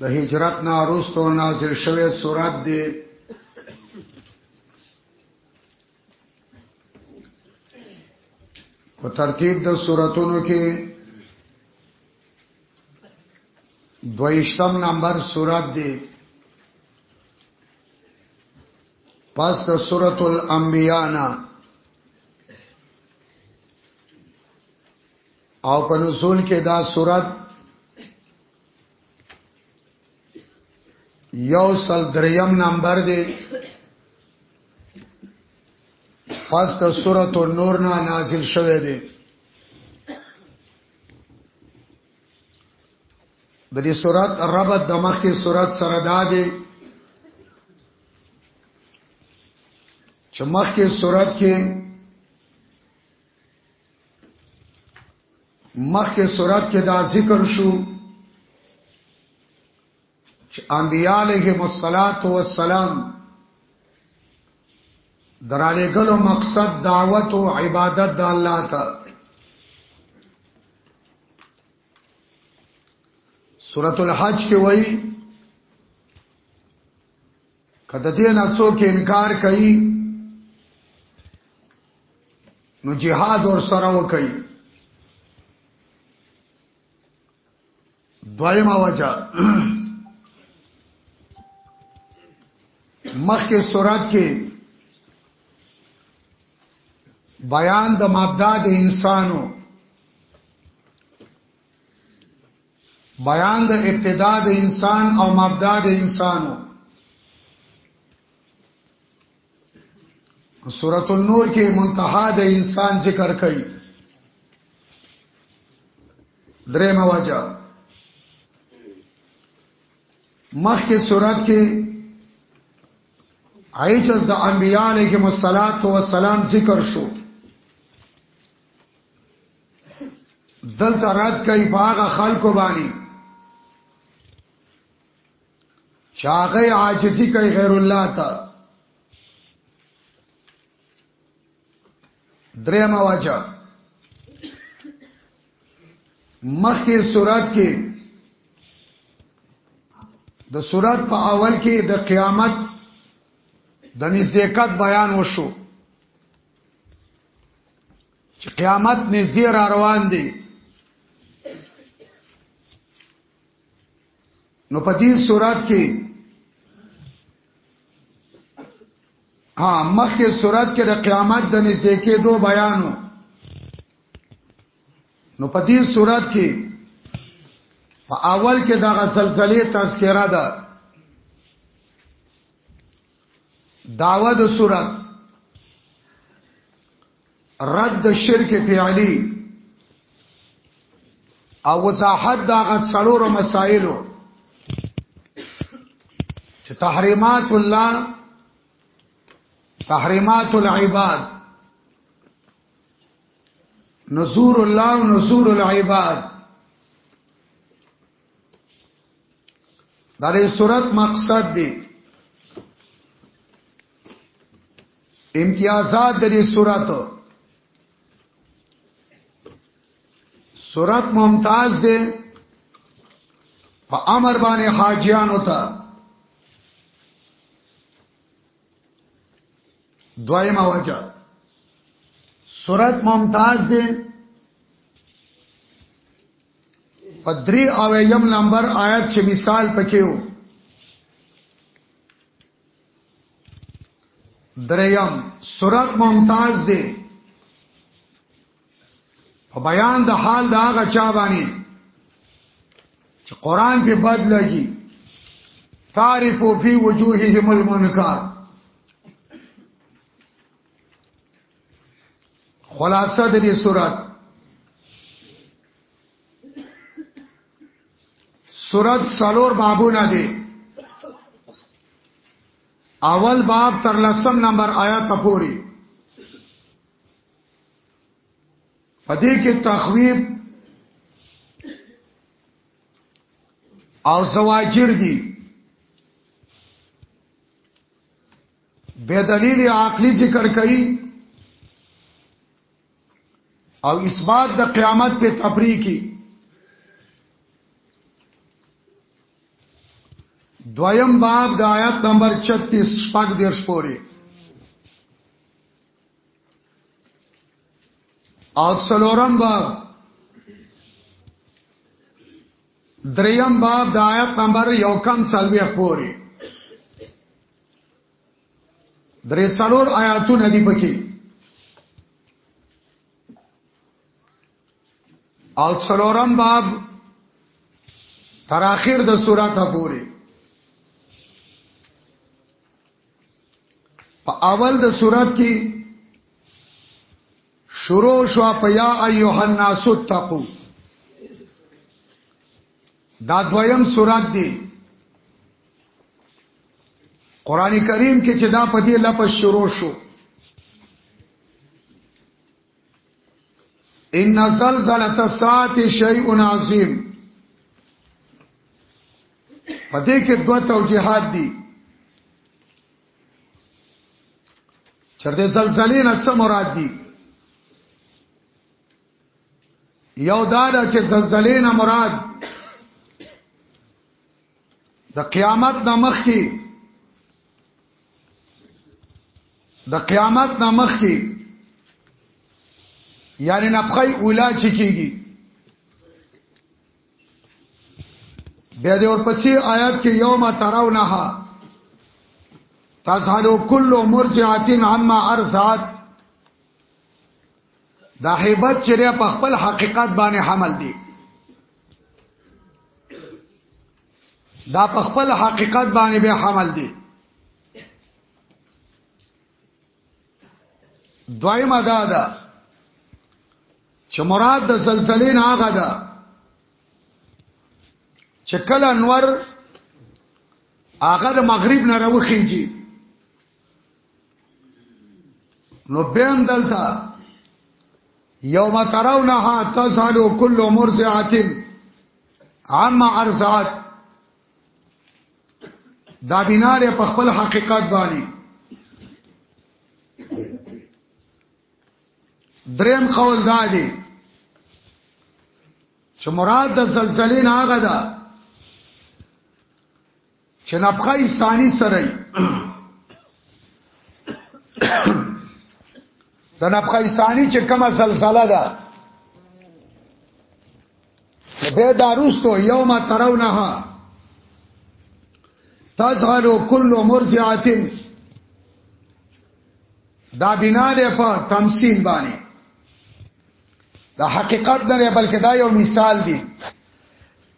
د هجرت نه وروسته نازل شوه سورات دی په ترتیب د سوراتونو کې دویشتم نمبر سورات دی پس د سورۃ الانبیاء نه او په نزول کې دا صورت یو سل دریم نمبر دی پس د سورۃ النور نه نازل شوه دی د دې سورۃ ربط د مخکې سورۃ سره دا دی چې مخکې سورۃ کې مخکې صورت کې دا ذکر شو چې انبیاء علیهم الصلاۃ والسلام درالې ګلو مقصد دعوت او عبادت د الله ته سورۃ الحج کې وایي کته دې نه څوک انکار کوي نو جهاد ور سره وکړي دویمه وجه مخکې صورت کې بیان د مبدا د انسانو بیان د ابتدا د انسان او مبدا د انسانو سورۃ النور کې منتها د انسان ذکر کړي درې مواجه مخکې سورۃ کې عیچز د انبیاء علیهم الصلاۃ والسلام ذکر شو دلته رات کوي باغ خلکو باندې چاغه عاجزي کوي غیر الله ته درېما واچا مخکې صورت کې د صورت په اول کې د قیامت د نزدېکت بیان وشو چې قیامت نږدې را روان دی نو په دې صورت کې ها مخکې صورت کې د قیامت د نږدې کېدو بیانو نو په دې صورت کې په اول کې دغه سلسله تذکرہ ده داوا د صورت رد شرک فعلی او وضاحت دا غ څلور مسائلو چې تحریمات الله تحریمات العباد نزور الله نزور العباد دا د صورت مقصد دی امتیازات د صورت صورت ممتاز دی په امر باندې حاجیانو ته دویمه وجه صورت ممتاز دی په درې او یم نمبر آیات چې مثال پکې وو دریم سورت ممتاز دی په بیان د حال دا هغه چا باندې چې قران په بد لګي تعرف فی وجوههم المنکر خلاصه د دې سورات سورات سالور بابونه دي اول باب تر لسم نمبر آیات پوری پدې کې تخویب او زواجر دي به دلیل عقلی ذکر کوي او اثبات د قیامت په تفریق کی دویم باب د آیت نمبر 36 شپږ دیر شپوري او څلورم باب دریم باب د آیت نمبر یو کم سلوی پوری درې څلور آیاتونه دی پکې او څلورم باب تر اخر د سورته پورې په اول د سورات کې شروع شو په یا ایها الناس تقوا دا دویم سورات دی قران کریم کې چې دا په دې لپس شروع شو ان زلزله الساعه شیء عظیم په دې کې دوه توجيهات دي چرته زلزلې نه څه مراد دي یو دا ده چې زلزلې نه مراد د قیامت نه مخکي د قیامت نه مخکي یعنی نفخه اوله چې کیږي بیا دې ورپسې آیات کې یوم تراونها تزهلو کل مرجعه عما ارزات دا هیبت چې لري په خپل حقیقت باندې حمل دی دا په خپل حقیقت باندې به حمل دی دویمه دا ده چې مراد د زلزلې نه هغه ده چې کله انور هغه د مغرب نه راوخیږي نو بهم دلتا یوم ترونها تسالو کل مرضعات عما ارزعت دا بناره په خپل حقیقت باندې دریم قول دا دی چې مراد د زلزلې نه هغه ده چې نفخه ثانی سره د نفخه ثانی چې کومه سلسله ده به داروستو یوم ترونها تزهر کل مرضعه دا بنا ده په تمثيل باندې دا حقیقت نه بلکې دا یو مثال دی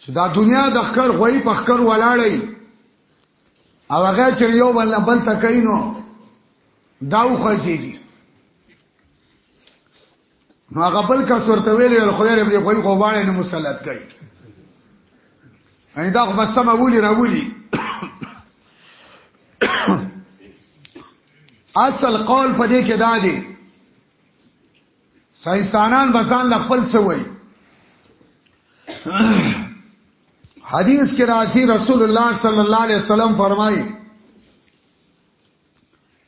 چې دا دنیا د خکر غوي په خکر ولاړی او هغه چې یو بل بل تکینو دا وخزیږي نو هغه بل کا صورت ویلې خدای رب دې غوي خو باندې نو مسلط کړي ان دا خو بس سم ولي راولي اصل قول په دې کې دا دی ساينسدانان به ځان له خپل څه وایي حدیث کې راځي رسول الله صلی الله علیه وسلم فرمایي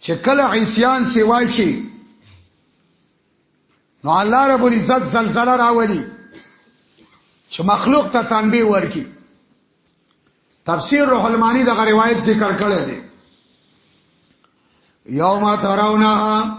چې کله عصيان سیوا شي نو الله رب العزت زلزلہ راولي چې مخلوق ته تنبيه ورکي تفسیر روح المانی دغه روایت ذکر کړی دی یوم ترونها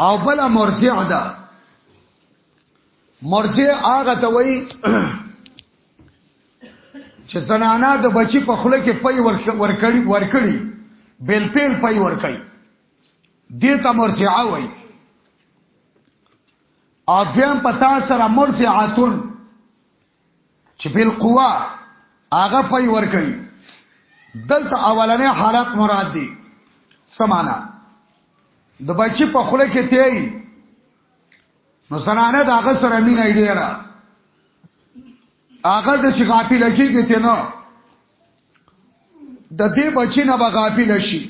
او بل مرجع ده مرجع هغه ته وایي چې زنانا د بچی په خوله کې پي ورکړي ورکړي بیل پیل پي ورکړي دې ته مرجعه وایي اذن پتا سره مرجعاتون چې بل قوا هغه پي ور کوي دلته اولنې حالت مراد دي سمانا د بچی په خوله کې تیي نو زنانه دا هغه سره مين ایډیرا هغه د شغاپی لکیږي ته نو د دې بچی نه بغافل شي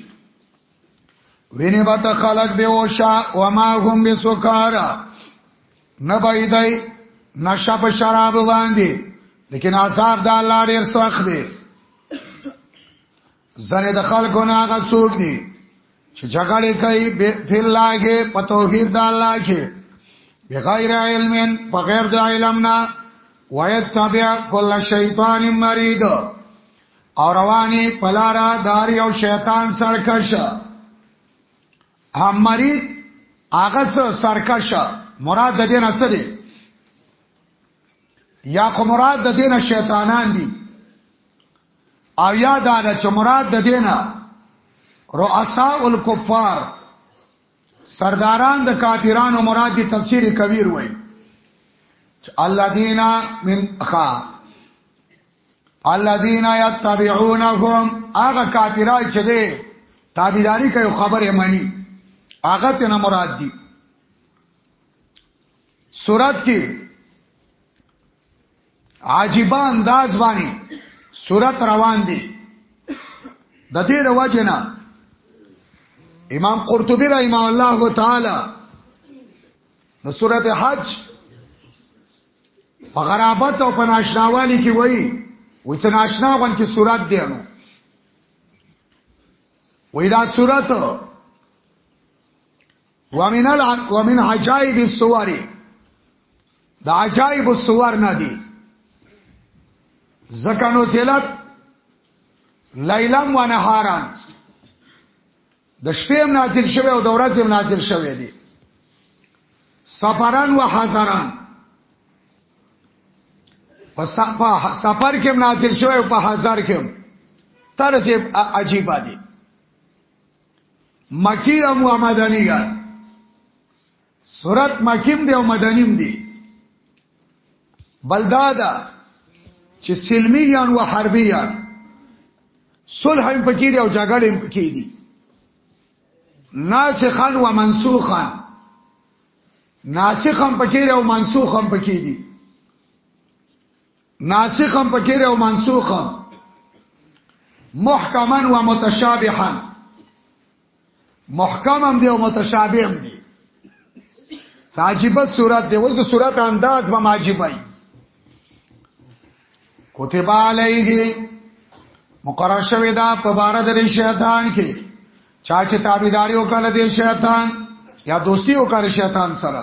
وینه به ته خلق به وشا و ما هم بسکارا نه بيدای نشه په شراب باندې لیکن عذاب د الله ډیر سخت دی زنه د خلکو نه هغه څوک دي چې جګړه کوي په الله کې په توحید الله کې بغیر علم بغیر د علم نه ويتبع كل شیطان مرید او رواني پلارا دار یو شیطان سرکش هم مرید هغه سرکش مراد د دې نه څه دی یا خو مراد د دینه شیطانان دي او یا دا ده چې مراد د دینه رؤساء الکفار سرداران د کافرانو مراد دي تفسیر کبیر وای الذین من خا الذین یتبعونهم هغه کافرای چې دي تابعداري کوي خبره مانی هغه ته مراد دي سورات کې عجیب انداز باندې صورت روان دي د دې د وجنه امام قرطبي رحمه الله تعالی د سورته حج په غرابت او په ناشناوالي کې وایي و چې ناشنا غون کې صورت دی نو وای دا صورت ومن ال ومن عجائب الصور دا عجائب الصور نه دي زکانو زلت لیلم و نهاران د شپې نازل شوه او د ورځې نازل شوه دي سفرن و حضرن په سفر کې نازل شوه او په حضر کې ترسه عجیب دي مکی هم و مدنی یا سورت مکیم دی او مدنیم دی بلدا دا چې سلمی یان و حربی یان صلح هم پکې دی او جګړه هم پکې دی ناسخان و منسوخان ناسخ هم پکې دی او منسوخ هم پکې دی ناسخ هم پکې دی او منسوخ محکما و متشابها محکم هم دی او متشابه هم دی ساجیبه صورت دی اوس د صورت انداز به ماجیبای کتب علیه مقرر شوی دا په بار د شیطان کې چا چې تابعداري وکړه د شیطان یا دوستی وکړه شیطان سره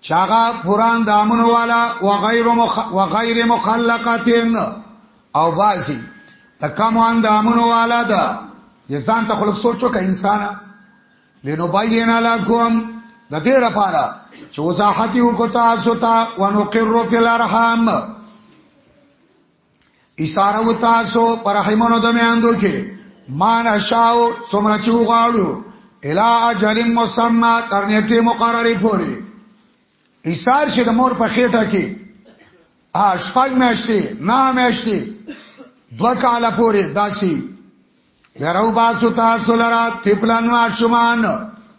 چاغه پوران دامن والا وغیر مخ وغیر مخلقاتین او بازی تکم ان دامن والا دا یزان ته خلق سوچو که انسان لینو بایین علاکم د دې لپاره چې وضاحت یو کو تاسو ته ونقر فی الارحام اشاره و تاسو پر رحمونو د میاندو کې مان اشاو څومره چې وغاړو الا اجل مسمى تر نیټه مقرره پوري ایثار چې د مور په خېټه کې اشپږ میاشتې نه میاشتې دو کاله پوري داسي ورو باسو تاسو لرا تپلن ماشومان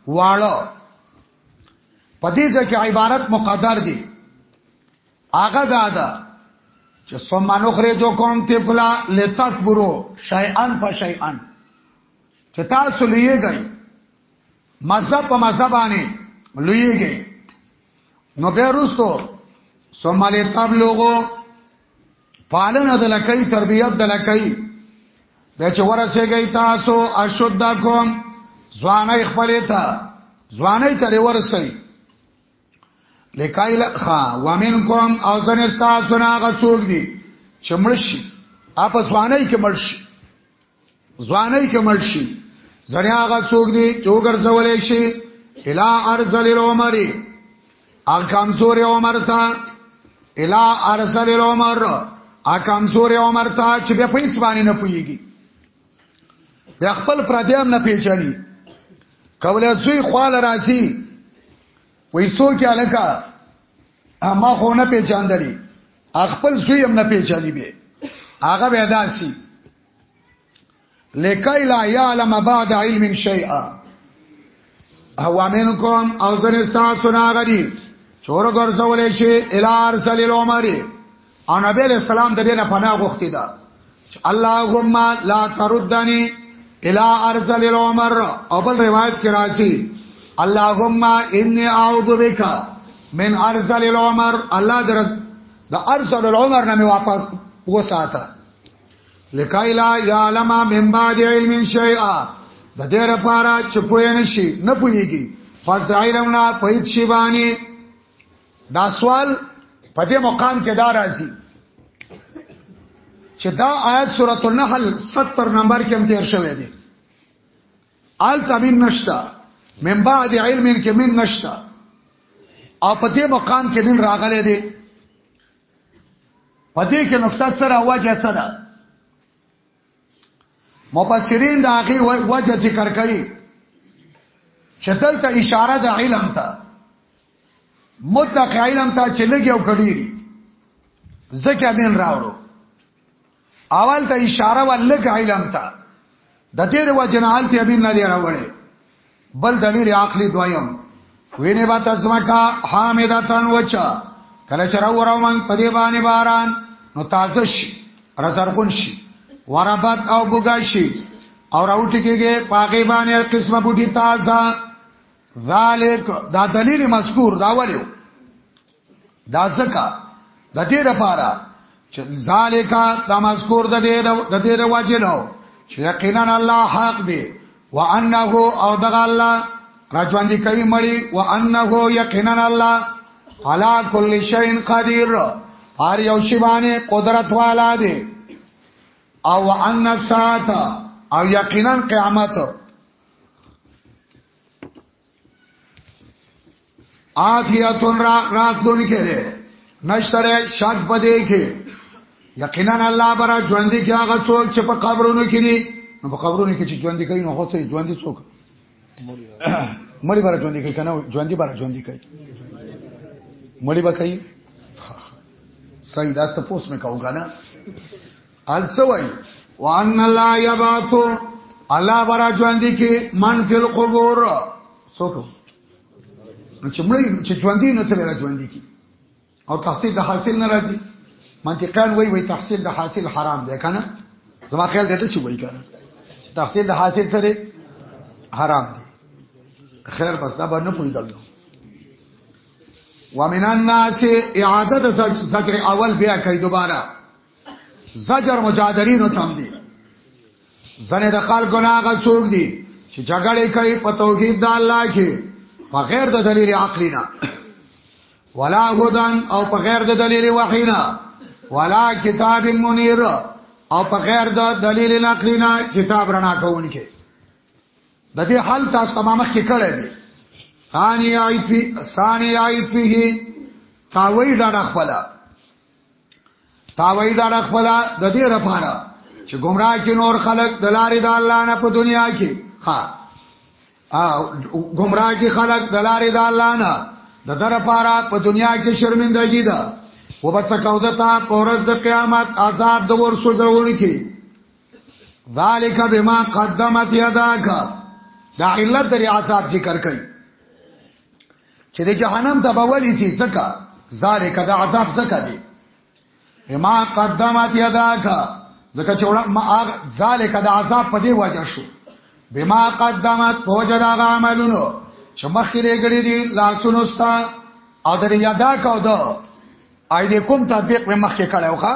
واړو پدې ځکه عبارت مقدر دي هغه دا ده چې ثم نخرجکم طفلا لتکبروا شیئا فشیئا چې تاسو لیږئ مذهب په مذهب باندې لیږئ نو بیا رستو ثم لتبلغوا پالنه د لکۍ تربیت د لکۍ بیا چې ورسېږئ تاسو اشدکم ځواني خپلې ته ځواني ترې ورسئ لکای لخا ومنکم او ځن استاسو نه غڅوګ دي چې مړشي اپ ځواني کې مړشي ځواني کې مړشي ځنه هغه څوګ دي چې وګرځولې شي الا ارزل العمر ال کمزور عمر تا الا ارزل العمر ا کمزور عمر تا چې په پیس باندې نه پويږي بیا خپل پردیام نه پیچانی کوله زوی خال راشي وای څوک الکا اما خو نه پیچاندلی خپل زوی هم نه پیچانی به هغه به داسي لکای لا یعلم بعد علم شیئا اوامن کوم او زن استا سناغدی چور ګرځول شي الار سل العمر او نبی علیہ السلام د دینه پناه غوښتي دا اللهم لا تردنی الى ارض العمر او بل روایت کې راځي اللهم انی اعوذ بک من ارض العمر الله در د ارض العمر نه واپس وساته لکای لا یعلم من بعد علم شیئا د دې لپاره چې پوه نه شي نه پوهیږي پس د علم نه پېد شي باندې دا سوال په دې مقام کې دا راځي چې دا آیت سورۃ النحل 70 نمبر کې هم تیر شوی دی آل تبین نشتا من بعد علم کې من نشتا او په دې مقام کې من راغلي دي پدې کې نقطه سره وجه څه ده مفسرین دا غي وجه ذکر کوي چې دلته اشاره د علم ته مطلق علم ته چې لګي او کډيري زکه دین راوړو اول ته اشاره ولګ علم ته د دې د وجنال ته ابي نه دی راوړې بل دلیل عقلی دویم وینه با تزمکا حامدتن وچا کله چر وراو من پدی باندې باران نو تازه شي رزرغون شي وربت او بوګا شي او راوټی کېږي پاګې باندې هر قسمه بوټي تازه ذالک دا دلیل مذکور دا ولیو دا ځکه د دې لپاره چې ذالک د مذکور د دې د دې رواج نو چې یقینا الله حق دی وانه او دغه الله راځوندې کوي مړي وانه یقینا الله علا کل شیء قدیر هر یو شی باندې قدرت والا دی او ان الساعه او یقینا قیامت آتیتون را راتلون کې ده نشتره شک پدې کې یقینا الله برا ژوند کې هغه څوک چې په قبرونو کې دي نو په قبرونو کې چې ژوند کوي نو خو څه ژوند څوک مړی برا ژوند کوي کنه ژوند برا ژوند کوي مړی به کوي صحیح دا ست پوس مې کاو کنه الڅوي وان لا یباتو الله برا ژوند کی من فل قبور څوک نو چې مړی چې ژوند نه څه را ژوند کی او تحصیل د حاصل نه راځي منطقان وای وای تحصیل د حاصل حرام دی کنه زما خیال دې ته شي وای کنه چې تحصیل د حاصل سره حرام دی خیر بس دا باندې پوری دلته ومن الناس اعاده ذکر اول بیا کوي دوباره زجر مجادرینو تم دي زنه د خلکو نه هغه څوک دي چې جګړه کوي په توحید د الله کې په غیر د دلیل عقلی نه ولا هدن او په غیر د دلیل وحی نه ولا کتاب منیر او په غیر د دلیل عقلی نه کتاب رڼا کوونکې د دې حل تاسو تمامه کې کړی دی ثانی آیت فی ثانی آیت فی تاوی ډډه خپل تا وای دا خپل د دې لپاره چې گمراه کې نور خلق د لارې د الله نه په دنیا کې ها گمراه کې خلق د لارې د الله نه د در لپاره په دنیا کې شرمندګي ده و بس کودتا پورز د قیامت عذاب د ور سوزون کې ذالک بما قدمت یداک دا علت د عذاب ذکر کړي چې د جهنم ته بولی سي زکه ذالک دا عذاب زکه دی ما قدمت یداک زکه چې وړه ما ذالک دا عذاب په دی وجه شو بما قدمت فوجد عملونو چې مخکې لګړي دي لاسونو ستا او در یادا کو دو اې دې کوم تطبیق په مخکې کړو ښا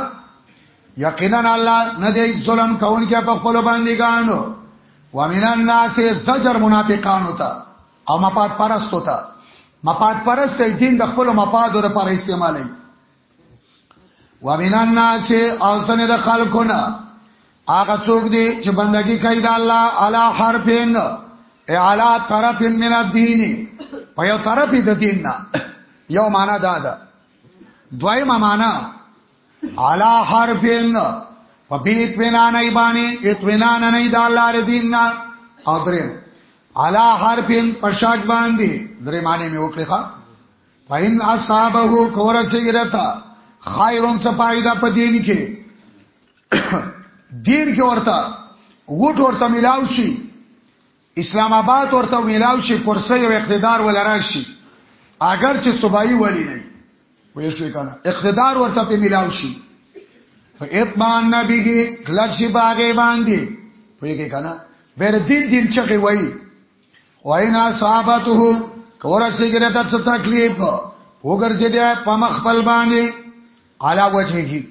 یقینا الله نه دې ظلم کوونکی په خپل باندې ګانو ومن الناس زجر منافقانو ته او مفاد پرست وتا مفاد پرست دین د خپل مفادو لپاره استعمالي ومن الناس او سن د خلقنا هغه څوک دی چې بندگی کوي د الله علا حرفین اعلا طرف من الدین په یو طرف د دین نه یو معنا دا ده دویمه معنا علا حرفین په بیت وینا نه باندې اطمینان نه د الله ردین نه او دریم علا حرفین پشاک باندې درې معنی مې وکړې ښا فین اصحابه کور سیرتا خیرون څه پایدا په دین کې دین کې ورته وټ ورته ملاو شي اسلام آباد ورته ویلاو شي کرسي او اقتدار ولرا شي اگر چې صوبایي ولی نه وي شو کنه اقتدار ورته په ملاو شي په اطمان نبیږي کلک شي باغې باندې پوهیږي کنه بیر دین دین چغي وای وینا صحابته کورا سیګره ته څه تکلیف وګرځي دی په مخ خپل باندې علا وجهږي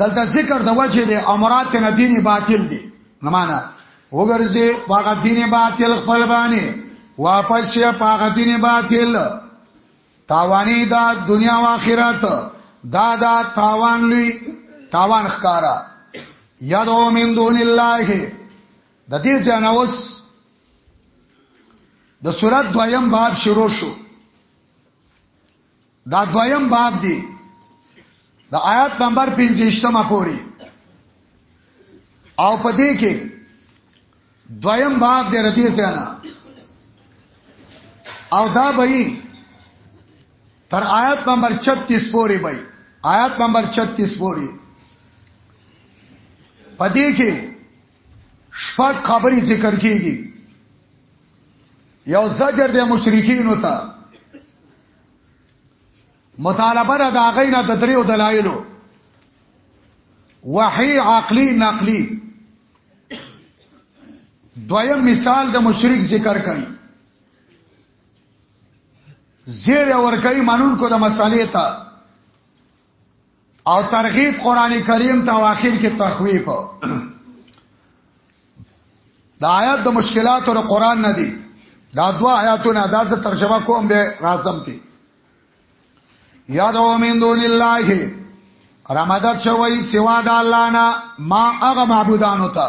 دلته ذکر د وجه دی امرات کنه دین باطل دی نه معنا وګرځي واغ دین باطل خپل باندې واپس شي پاغ دین باطل تاوانی دا دنیا او آخرت دا دا تاوان لوی تاوان ښکارا یادو من دون الله د دې ځناوس د سورۃ دویم باب شروع شو دا دویم باب دی د آیات نمبر 15 پوری او په دې کې دویم باب دی ردی ځانا او دا به تر آیات نمبر 36 پوری به آیات نمبر 36 پوری په دې کې شپږ خبرې ذکر کیږي یو زجر د مشرکین وته مطالبه ده دا غینا د دریو دلایلو وحی عقلی نقلی دویم مثال د مشرک ذکر کړي زیر ور کوي مانون کو د مسالې ته او ترغیب قران کریم ته واخر کې تخویف دا آیات د مشکلاتو د قران نه دي دا دوا آیاتونه دا څه ترجمه کوم به راځم تی یادو من دون الله رمضان شوی سوا د الله نه ما هغه معبودانو ته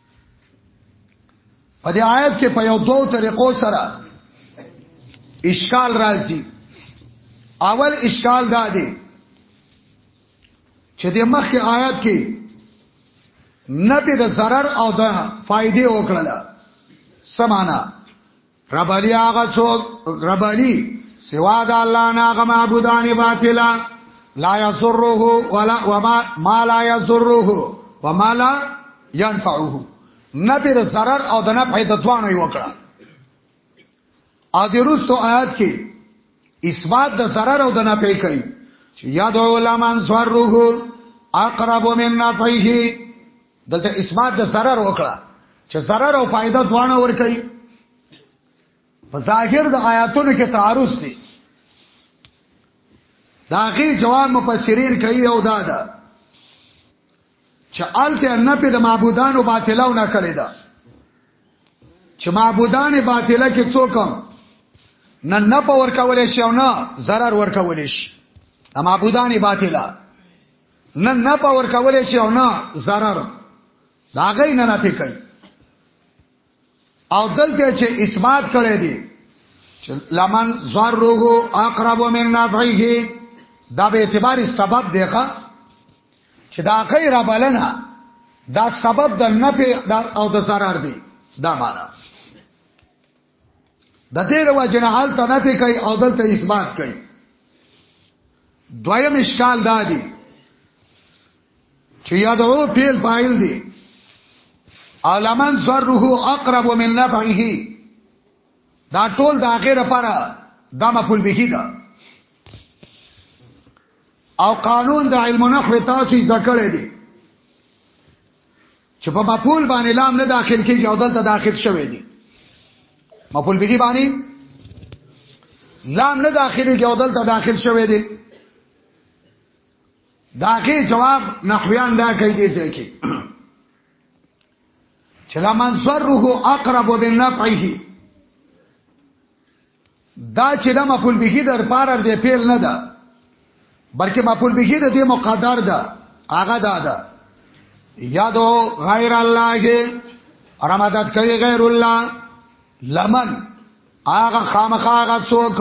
په دې آیت کې په یو دوو طریقو سره اشکال راځي اول اشکال دا دی چې د مخکې آیات کې نبی د zarar او د فائدې وکړه سمانا رب علی هغه څوک رب علی سوا د الله نه هغه معبودان باطلا لا یسره ولا وما ما لا یسره وما لا ينفعه نه پر zarar او د نه پیدا دوانو یو کړه ا دې روستو آیات کې اثبات د zarar او د نه پی کوي چې یاد علماء انصار روح اقرب من نفعه دلته اثبات د zarar وکړه چې zarar او فائدہ دواړه ور کوي په ظاهر د آیاتونو کې تعارض دی دا غي جواب مفسرین کوي او دا ده چې آلته نه په د معبودانو باطلاو نه کړی دا چې معبودان باطله کې څوک نه نه پور کولې شي او نه zarar ور کولې شي معبودان باطله نه نه پاور کولې شي او نه zarar دا غي نه نه پکې او دلته چې اثبات کړي دي چې لمن ضرره اقرب من نفعه دا به اعتبار سبب دی ښا چې دا غي را بلنه دا سبب د نفع او د zarar دی دا معنا د دې رواجنه حال ته نه پی کوي او دلته اثبات کوي دویم اشکال دا دی چې یادو پیل پایل دی علمن ذره اقرب من نفعه دا ټول د اخر لپاره دا مفعول به ده او قانون د علم نحو تاسو ذکر دی چې په مفعول باندې لام نه داخل کیږي او دلته داخل شوی دی مفعول به باندې لام نه داخل کیږي او دلته داخل شوی دی داګه جواب نحویان دا کوي دي ځکه چې لمن سره اقرب بالنفعه دا چې دا مفعول به د لپاره د فعل نه ده بلکې مفعول به د دې مقدر ده هغه دا ده یادو غیر الله کې رمضان کوي غیر الله لمن هغه خامخا هغه څوک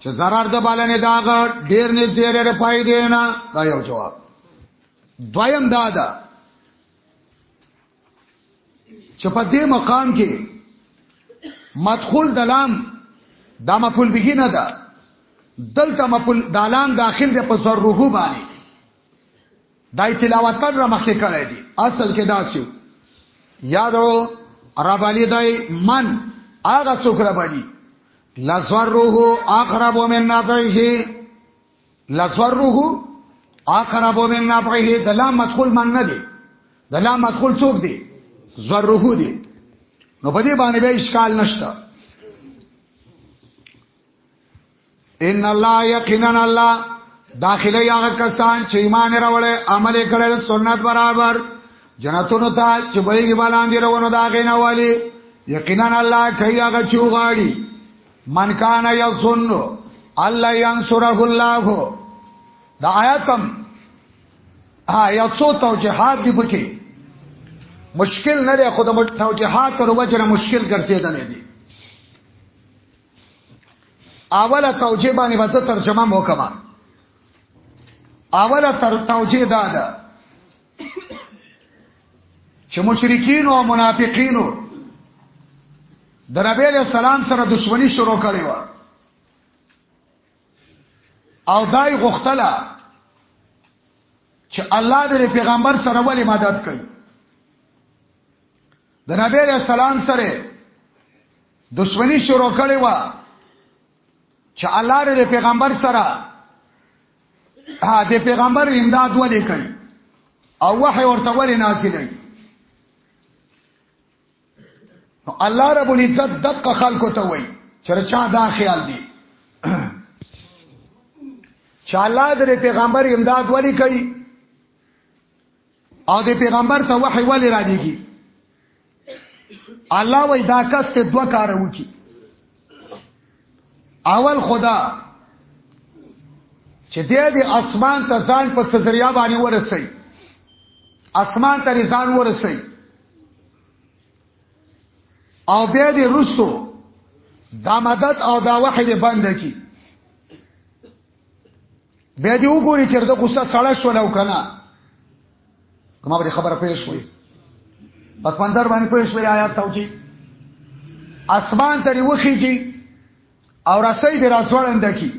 چې zarar د بالنې داغ ډیر نږدې لري پای دی نه دا یو جواب دویم دا ده چې په دې مقام کې مدخول د لام د مفعول به نه ده دلته مفعول د لام داخل دی په ضرورو باندې دای تلاوت تر مخکې کړی دی اصل کې داسیو یادو ربانی دای من هغه څوک ربانی لزوره اقرب من نفعه لسوره اقرب من نبعه د لام مدخول من نه دی د لام مدخول څوک دی زره دی نو په دې باندې به اشکال نشته ان الله یقینا الله داخله هغه کسان چې ایمان راوړل عمل کړل سنت برابر جنتونو ته چې بېګي بالاندې روانو دا غینه والی یقینا الله کوي هغه چوغاړي من کان یظن الله ينصره الله دا آیاتم ها یا څو توجيهات دی پکې مشکل نه لري خود مټ توجيهات او وجره مشکل ګرځیدل دي اوله توجيه باندې وځه ترجمه وکما اوله تر توجيه دا ده چې مشرکین او منافقین د نبی له سلام سره دښمنی شروع کړي و او دای غختله چې الله د پیغمبر سره ولې مدد کوي د نبی له سلام سره دښمنی شروع کړي و چې الله د پیغمبر سره ها د پیغمبر امداد ولې کوي او وحي ورته ولې نازلې نو الله رب العزت دقه خلکو ته وایي چرچا دا خیال دی چې الله د پیغمبر امداد ولې کوي او د پیغمبر ته وحي ولې راځيږي الله وای دا کس ته دوه کار وکي اول خدا چې دې د اسمان ته ځان په ذریعہ باندې ورسي اسمان ته ځان ورسي او بیا دې رستو دا مدد او دا وحی دې بند کی بیا دې وګوري چې د غصه سړی شو نو کنه کومه به خبره پېښ شوې پس منظر باندې پېښ شوې آیات توجی اسمان ته وخی کی او رسې دې راسوړند کی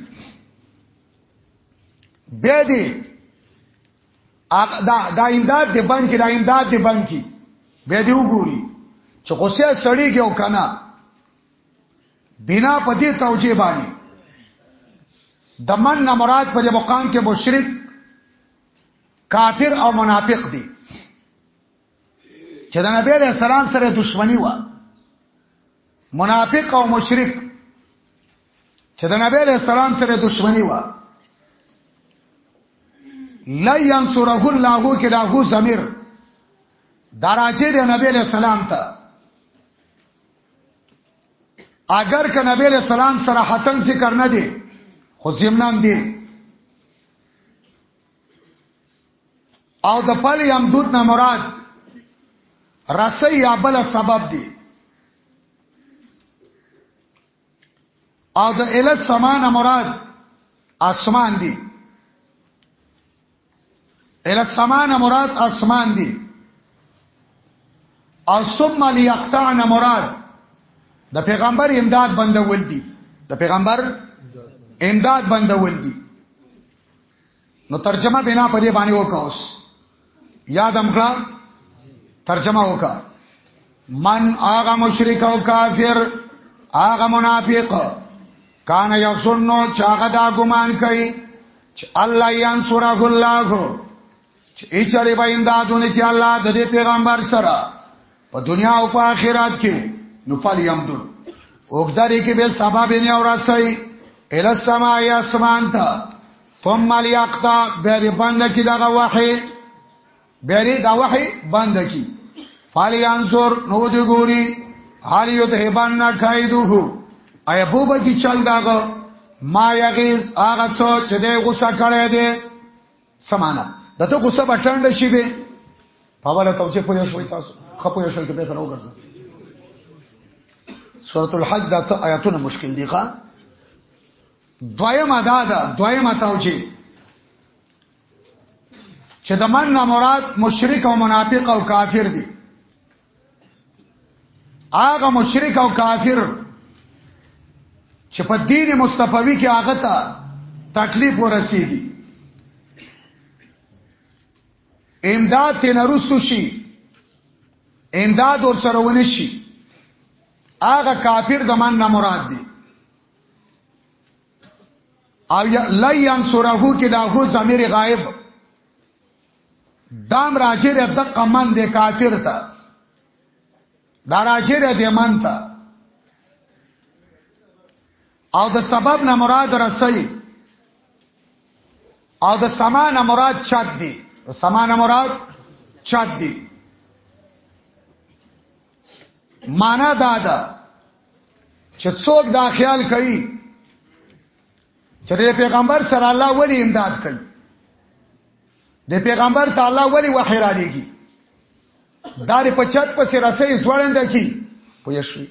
به دې دا دا امداد دې بند کی دا امداد دې بند کی به دې وګوري چې غوسه سړی کې او کنه بنا په دې توجیه باندې د من نه مراد په مقام کې مشرک کافر او منافق دي چې د نبی له سلام سره دښمنی و منافق او مشرک چې د نبی له سلام سره دښمنی و لا ينصره الله کې راغو زمير دراجه د نبی له سلام ته اگر که نبی له سلام سره حتن ذکر نه دی خو زمنان دی او د پل یمدود نه مراد رسی یا بل سبب دی او د ال سما نه مراد اسمان دی ال سما نه مراد اسمان دی او ثم ليقطعن مراد د پیغمبر امداد بندول دي د پیغمبر امداد بندول دي نو ترجمه بنا په دې باندې وکاوس یاد امکړه ترجمه وکا من آغا مشرک او کافر آغا منافق کان یظنو چاغه دا ګمان کوي چې الله ینصره الله چې اچره به امدادونه کې الله د دې پیغمبر سره په دنیا او په آخرت کې نو فل یمدد اوګداري کې به سبب نه اوراسي ال السما یا اسمان ته ثم ليقطع بیر بند کی دغه وحی بیر دا وحی بند کی فالی انصر نو دی ګوري حالی یو ته بان نه کایدوه ایا بو بچی چل داغه ما یغیز هغه څو چې د غوسه کړی دی سمانا د ته غصه به ټنډ شي به په ولا توجه پوه شوي تاسو خپو شوي ته به تر وګرځي سورۃ الحج دا څه آیاتونه مشکل دي ښا دویمه دا ده دویمه توجیه چې د من نه مراد مشرک او منافق او کافر دي هغه مشرک او کافر چې په دین مصطفوي کې هغه ته تکلیف ورسیږي امداد ته نرستو شي امداد ور سره ونه شي هغه کافر د من نه مراد دي او لای انصره کې دا هو زمير غائب دام راجه د دقه من د کافر ته دا راجه د من ته او د سبب نه مراد رسي او د سما نه مراد چت دي سما نه مراد چت دي معنا دا ده چې څوک دا خیال کوي چې پیغمبر سره الله ولی امداد کوي د پیغمبر ته الله ولی وحی را لېږي دا په چت پسې رسې زوړند کی پوه شوي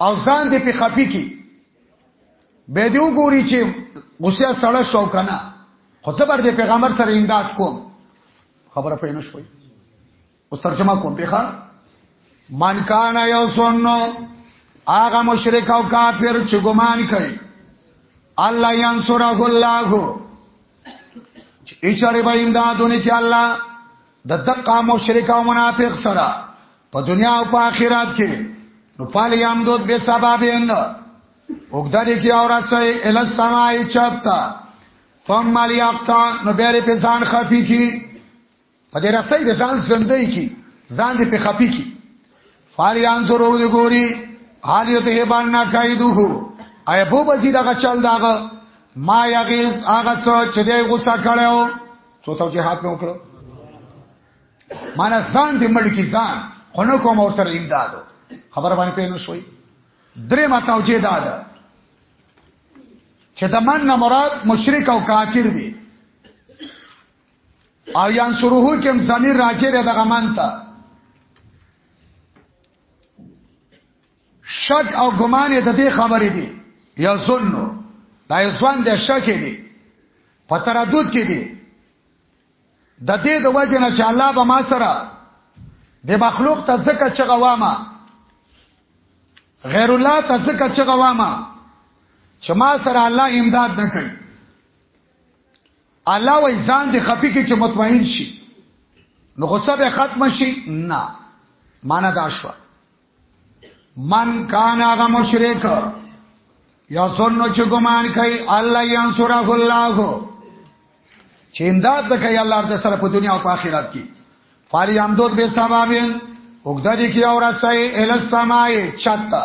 او ځان دې په خپي کی به دې وګوري چې غوسه سړه شو کنه خو زبر دې پیغمبر سره امداد کوم خبره پېنه شوي اوس ترجمه کوم پیخه من کان یوسن هغه مشرک او کافر چې ګمان کوي الله ينصره الله چې اچاره به امدادونه کې الله د دقه مشرک او منافق سره په دنیا او په آخرت کې نو پال یام دوت به سبب ان وګداري کې اور اسه ال السماء چتا ثم ليقطع نو بیر په ځان خفي کې په دې رسۍ د ځان ژوندۍ کی ځان دې په خپي کی فاریان زرو دې ګوري حالیت هی باندې نه کایدو ایا بو بزی دغه چل داغه ما یغیز هغه څو چې دی غوسه کړو څو ته جهاد په وکړو مانا ځان دې مړ کی ځان خونو کوم او سره امدادو خبر باندې پېنو شوي درې ما توجیه داده چې د من نه مراد مشرک او کافر دي او ینصره کوم ضمیر راجع دی دغه مانته شک او ګمان د دې خبرې دی یا ظنو دا یو ځوان د شک دی په تردد کې دی د دې د وجه نه چې الله به ما سره د مخلوق ته ځکه چې غوامه غیر الله ته ځکه چې غوامه چې ما سره الله امداد نه کوي الله وای ځان دې خپي کې چې مطمئن شي نو غصه به ختم شي نه معنا دا شو من کان هغه مشرک یا سنو چې ګمان کوي الله ينصره الله چې امداد وکړي الله د سره په دنیا او په آخرت کې فاری امدود به سبابین وګدا دي کې اور اسای ال سمای چتا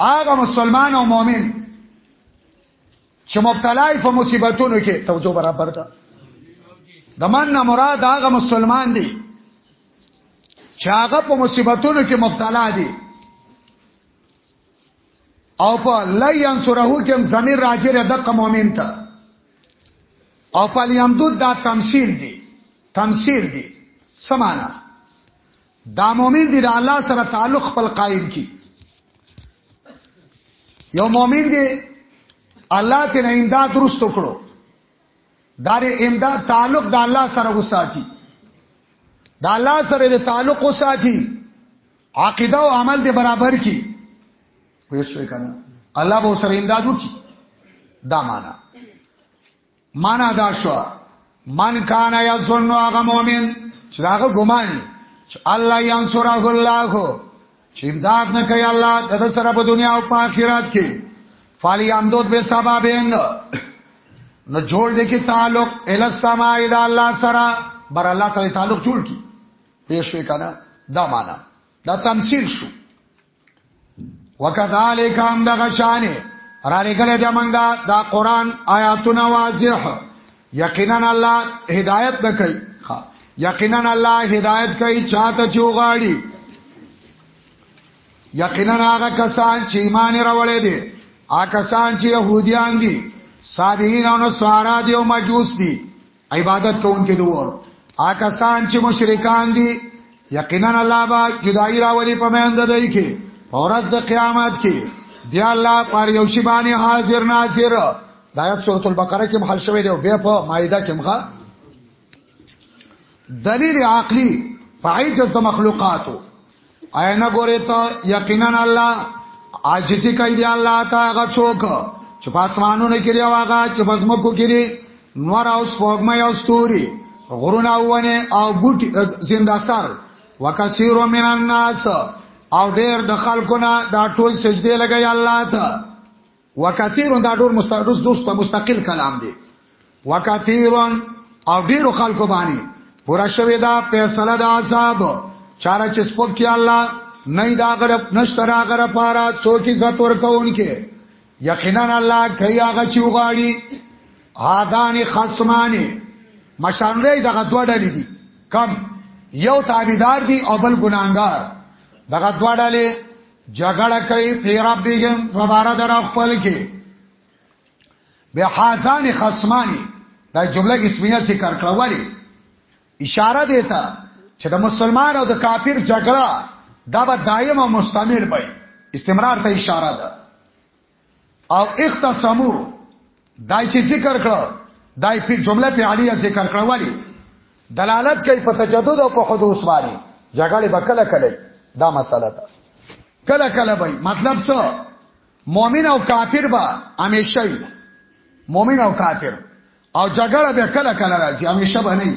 هغه مسلمان او مؤمن چې مبتلا په مصیبتونو کې توجه برابر ده د من نه مراد هغه مسلمان دی چې هغه په مصیبتونو کې مبتلا دی او په لای انصره کې هم زمير راځي د مؤمن ته او په لیمدود دا تمثيل دی تمثيل دی سمانا دا مؤمن دی د الله سره تعلق خپل قائم کی یو مؤمن دی الله ته امداد رستو کړو دا د امداد تعلق د الله سره وساتي د الله سره د تعلق وساتي عقیده او عمل دې برابر کی ویسوې کنه الله به سره امداد وکي دا معنا معنا دا شو من کان یظن هغه مؤمن چې هغه ګماني چې الله ينصره الله چې امداد نه کوي الله د سره په دنیا او په آخرت کې فالی امدود به سببین نو جوړ دې کې تعلق ال السماء الى الله سره بر الله سره تعلق جوړ کی پېښ وکنه دا معنا دا تمثيل شو وکذالک هم دغه شانه را لګل د منګه دا قران آیاتونه واضح یقینا الله هدایت نکي یقینا الله هدایت کوي چاته چوغاړي یقینا هغه کسان چې ایمان راوړې دي هغه کسان چې يهوديان دي صابئین او نصارا دي او مجوس دي عبادت کوونکې دوه آکسان چې مشرکان دي یقینا الله با جدائی راولي په مند دی کې اورز د قیامت کې دی الله پر یو شی باندې حاضر ناظر د آیت سورۃ البقره کې محل شوی دی او بیا په مائده کې مخه دلیل عقلی په عجز د مخلوقاتو آینه ګورې ته یقینا الله عاجزی کوي دی الله تا هغه څوک چې پاسمانونو کې دی واغه چې بزمکو کې دی نور او سپوږمۍ او ستوري غرونه ونه او بوټ زنده سر وکثیر من الناس او ډیر د خلکو نه دا ټول سجده لګي الله ته وکثیرون دا ډور مستقل دوست مستقل کلام دی وکثیرون او ډیرو خلکو باندې پورا شوی دا فیصله د عذاب چاره چې سپک کی الله نه دا غرب نشترا غرب پارا څوک عزت ورکوونکې یقینا الله کوي هغه چې وغاړي هادان خصمانه مشانره دغه دوه ډلې دي کم یو تابعدار دي او بل ګناګار دغه دوه ډلې جګړه کوي په ربهم فبارا در خپل کې به حازان خصمانی دا جمله اسمیه ذکر کړه ولی اشاره دیتا چې د مسلمان او د کافر جګړه دا به دایم او مستمر وي استمرار ته اشاره ده او اختصمو دای چې ذکر کړه دای په جمله په عالیه ذکر کړه والی دلالت کوي په تجدد او په حدوث باندې جګړه بکله کله دا مسله ده کله کله به مطلب څه مؤمن او کافر به همیشه مؤمن او کافر او جګړه به کله کله راځي همیشه به نه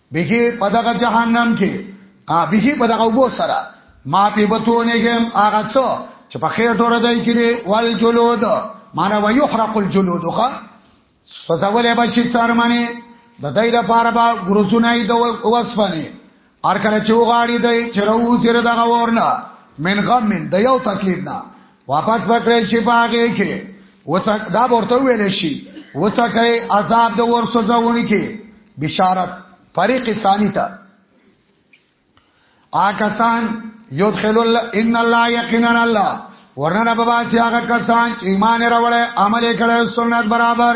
به په دغه جهنم کې ا به په دغه وبو سره ما په بتونه کې هغه څو چې په خیر ډوره دی کې وال جلود معنا و یحرق الجلود خو سوزولې بشي څرمنه د دې لپاره با ګروزونه د وسپنه ار کله چې وغاړي دی چې روزره دغه ورنه من غم من د یو تکلیف نه واپس بکړې شي باغې کې وڅک دا ورته ویل شي وڅکې عذاب د ورسو ځونی کې بشارت فريق ثاني ته آکسان یدخل الله ان الله یقینا الله ورنه بابا چې هغه کسان چې ایمان راوړل عمل کړي سنت برابر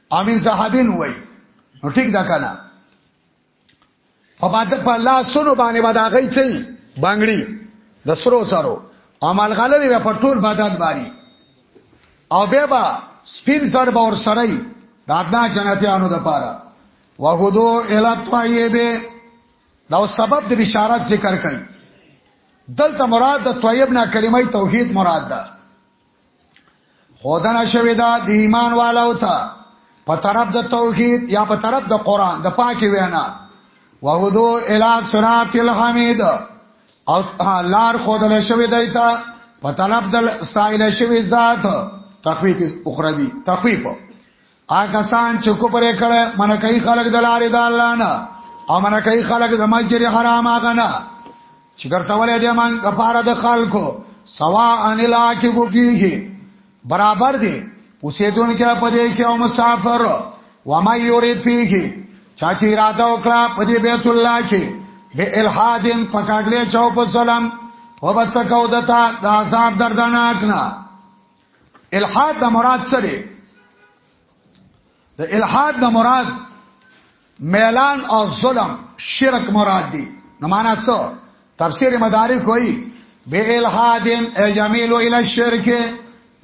امین زهابین وای نو ټیک دا کنه په باندې په لاسونو باندې باندې هغه چي بنگړي د سرو سرو عمل غلوي په ټول بدن باندې او به با سپین سر به ور سره ای دادنا جنتیانو د پاره وغدو الی طیبه دا سبب د بشارت ذکر کړي دلته مراد د طیب نه کلمه توحید مراد ده خودنه شوی دا د ایمان والو ته په طرف د توحید یا په طرف د قران د پاکي وینا وهدو الی صراط الحمید او لار خودنه شوی دی ته په طرف د استایل شوی ذات تخفیف اخروی تخفیف هغه سان چې کوپر کړه من کوي خلق د لارې د الله نه او من کوي خلق د مسجد حرام هغه نه چې ګرځولې دې مان کفاره د خلکو سوا ان الاکب فيه برابر دي اوسېدون کې په دې کې او مسافر و ما يريد فيه چا چې اراده وکړه په دې بیت الله کې به الحادن پکړلې چاو په سلام وبڅکاو دتا د عذاب دردناک نه الحاد د مراد څه دی د الحاد د مراد میلان او ظلم شرک مراد دی نو معنا څه تفسیر مدارک وایي به الحاد یمیل الی الشرک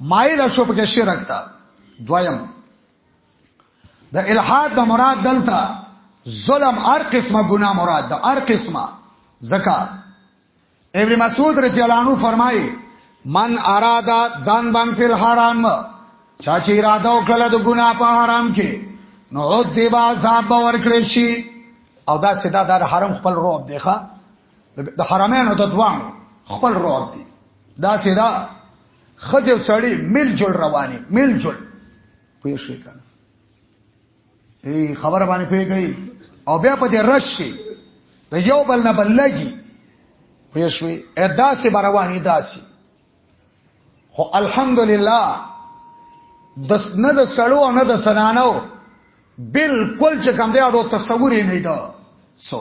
مایل شو په شرک تا دویم د الحاد د مراد دلته ظلم هر قسمه ګناه مراد ده هر قسمه زکا ابن مسعود رضی الله عنه فرمایي من ارادا دان بان فی الحرام چا چې اراده وکړه د ګناه په حرام کې نو او دی با عذاب ورکړي شي او دا سدا د حرام خپل روب دی ښا د حرمینو د دوام خپل روب دی دا سدا خځه سړی مل جل رواني مل جل پوه شئ کنه ای خبره باندې پیګی او بیا په دې رش کې د یو بل نه بل لګي پوه شوي ادا سي برواني داسي خو الحمدلله د نه د سړو نه د سنانو بالکل چې کم دی اړو تصور یې نه دا سو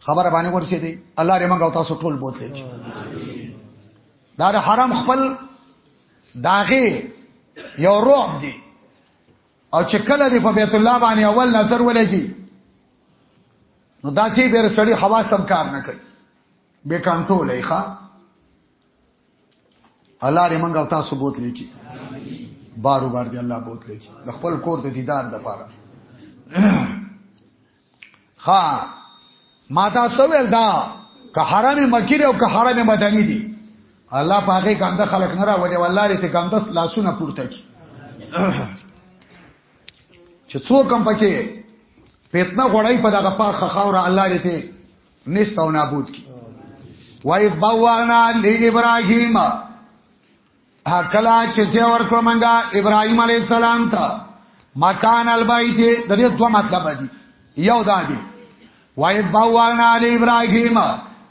خبره باندې ورسې دی الله دې موږ تاسو ټول بوتلې چې دا حرام خپل داغه یو روح دی او چې کله دی په بیت الله باندې اول نظر ولګي نو دا چې بیر سړی هوا سم کار نه کوي به کنټرول یې ښا الله دې موږ او تاسو بوت لیکي بارو بار دې الله بوت لیکي د خپل کور د دیدار د پاره ها ما دا سوال دا که حرم مکی دی او که حرم مدنی دی الله پاګه ګنده خلک نه راوړي والله لري ته ګنده لاسونه پورته کی چې څوک هم پکې پیتنا غړای په دغه پاخه خاور الله لري ته نست او نابود کی وایذ بوانا لی ابراهیم کلا چې زه ورکړم منګه ابراهيم عليه السلام ته مکان البيت د دې دوه مطلب دي یو دا دی وایذ باوانا علی ابراهیم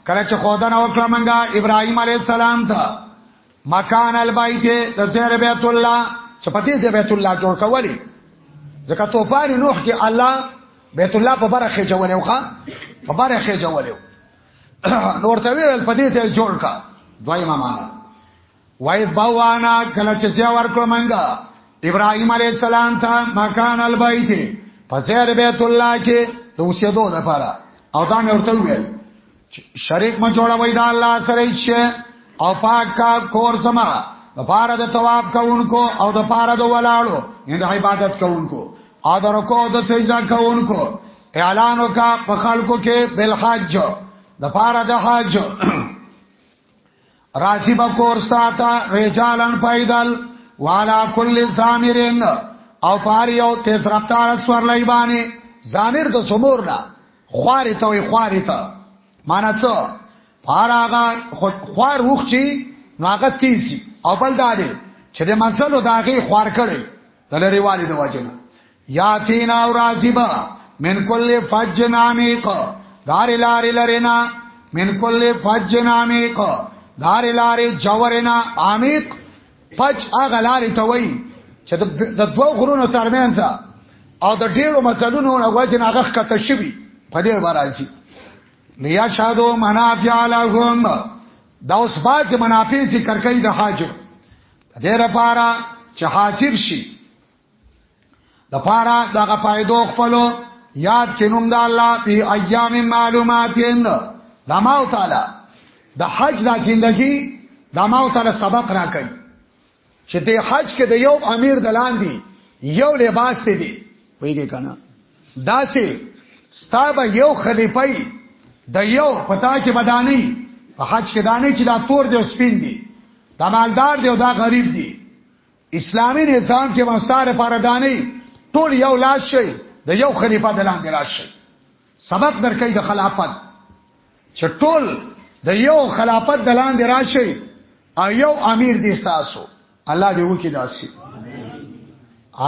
کله چې خدای نو وکړه منګه ابراهیم علی السلام ته مکان البیت د زهر بیت الله چې پتی دې بیت الله جوړ کولی ځکه توفان نوح کې الله بیت الله په برخه جوړه وخه په برخه جوړه نور ته ویل پتی ته جوړ کا دویمه معنا وای بوانا کله چې ځا ورکړ منګه ابراهيم عليه السلام ته مکان البيت فزير بيت الله کې د اوسېدو لپاره او دا مې ورته ویل شریک ما جوړوي دا الله سره شي او پاک کا کور سما د پاره د ثواب کوونکو او د پاره د ولاړو د عبادت کوونکو او د رکوع د سجدا کوونکو اعلان وکا په خلکو کې بل حج د پاره د حج راځي به کورستا تا رجالن پیدل والا کل زامرین او پار یو تیز رفتار سور لای باندې زامر د سمور نه خواري ته وي خواري ته معنا څه خوار هغه خود خوار وخچی نو هغه تیزی او بل دا دی چې د منځلو داغه خوار کړي د لري والد وجنه یاتینا او راجبا من کل فج نامیق دار لار لرنا من کل فج نامیق دار لار جورنا عمیق فج هغه لار ته وای چې د دوو غرونو ترمنځ او د ډیرو مسلونو نه وجه نه غخ کته شوی په دې ورازي لیا شادو منافع لهم دا اوس باج منافع ذکر کوي د حاجو دې لپاره چې حاضر شي د پارا دغه پایدو خپلو یاد کینوم د الله په ایام معلوماتین د ما تعالی د حج د زندگی د ما تعالی سبق راکړي چې د حج کې د یو امیر دلان دی یو لباس دی دی ویږي کنه دا چې ستاب یو خلیفای د یو پتا کې بدانی په حج کې دانه چې دا تور دی او سپین دی دا مالدار دی او دا غریب دی اسلامی نظام کې مستاره پردانی ټول یو لاس شي د یو خلیفہ د لاندې راشي سبق درکې د خلافت چې ټول د یو خلافت د لاندې راشي او یو امیر دې تاسو الله دې وکي داسي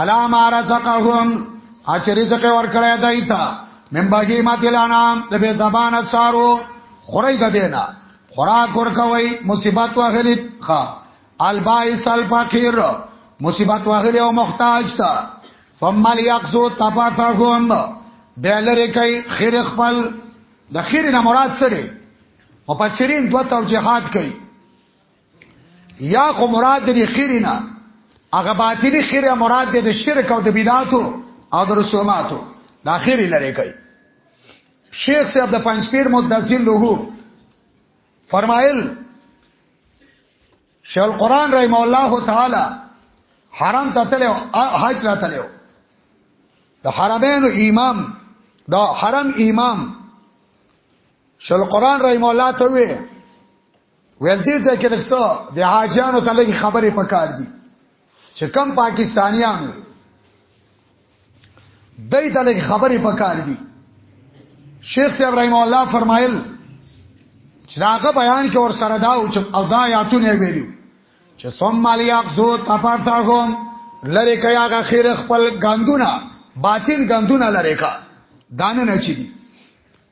علامه رزقهم اچ رزق ورکړی دای تا من باجی ماتل انام د به زبان سارو خورای د دینا خوراک ور کوي مصیبت واخلید خا البائس الفقیر مصیبت وغلی او محتاج تا ثم لیقضو تفاتهم بیلری کئی خیر خپل د خیر نه مراد سره مفسرین دو توجیهات کئی یا خو مراد دی خیر نه هغه باطنی خیر مراد دی د شرک او د بدعاتو او د رسوماتو دا خیر لري کوي شیخ صاحب د پنځپیر مدذل له فرمایل شیخ القران رحم الله تعالی حرم ته تلو حج را تلو د حرمین امام د حرم امام شیخ القران رحم الله ته وی ویل دې ځکه لکه د حاجانو ته لګي خبرې پکار دي چې کم پاکستانیانو دای ته لږ خبرې پکار دي شیخ صاحب رحم الله فرمایل چې داغه بیان کې ور سره دا او دا یاتونه ویلو چې ثم مالیاق ذو تفاتهم لری کیا غ خیر خپل غندونه باطن غندونه لری کا دانه نه چي دي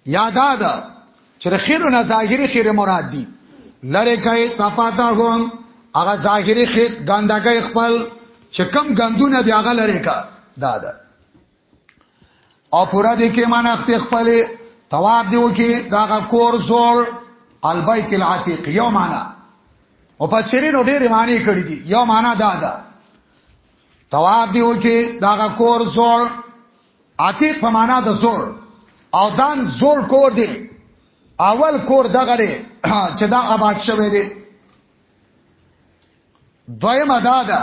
یادا ده چې د خیرو نه ظاهري خیر مراد دي لره کوي تپاتا هم هغه ظاهري خیر ګندګي خپل چې کم ګندونه بیا هغه لره کا دا ده او پورا دې کې مان اخت خپل تواب دیو کې دا کور زور البیت العتیق یو معنا او په شریرو ډېر معنی کړی دي یو معنا دا ده تواب دیو کې دا کور زور عتیق په معنا د زور او دان زور کور دی اول کور دغه دی چې دا آباد شوی دی دویم ادا ده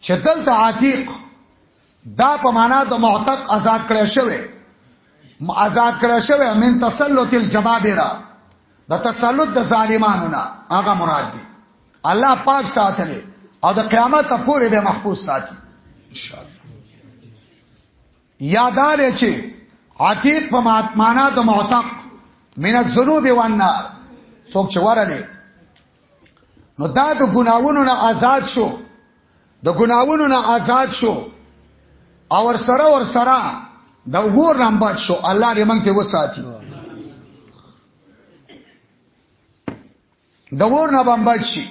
چې دلته عتیق دا په معنا د معتق آزاد کړی شوی آزاد کړی شوی من تسلط الجبابره د تسلط د ظالمانو نه هغه مراد دی الله پاک ساتلې او د قیامت پورې به محفوظ ساتي ان شاء الله یادار چې عتیق په معنا د معتق من الذنوب والنار څوک چې ورلې نو دا د ګناوونو نه آزاد شو د ګناوونو نه آزاد شو او ور سره ور سره د وګور نام بچ شو الله دې موږ ته وساتي د ور نه بمبچ شي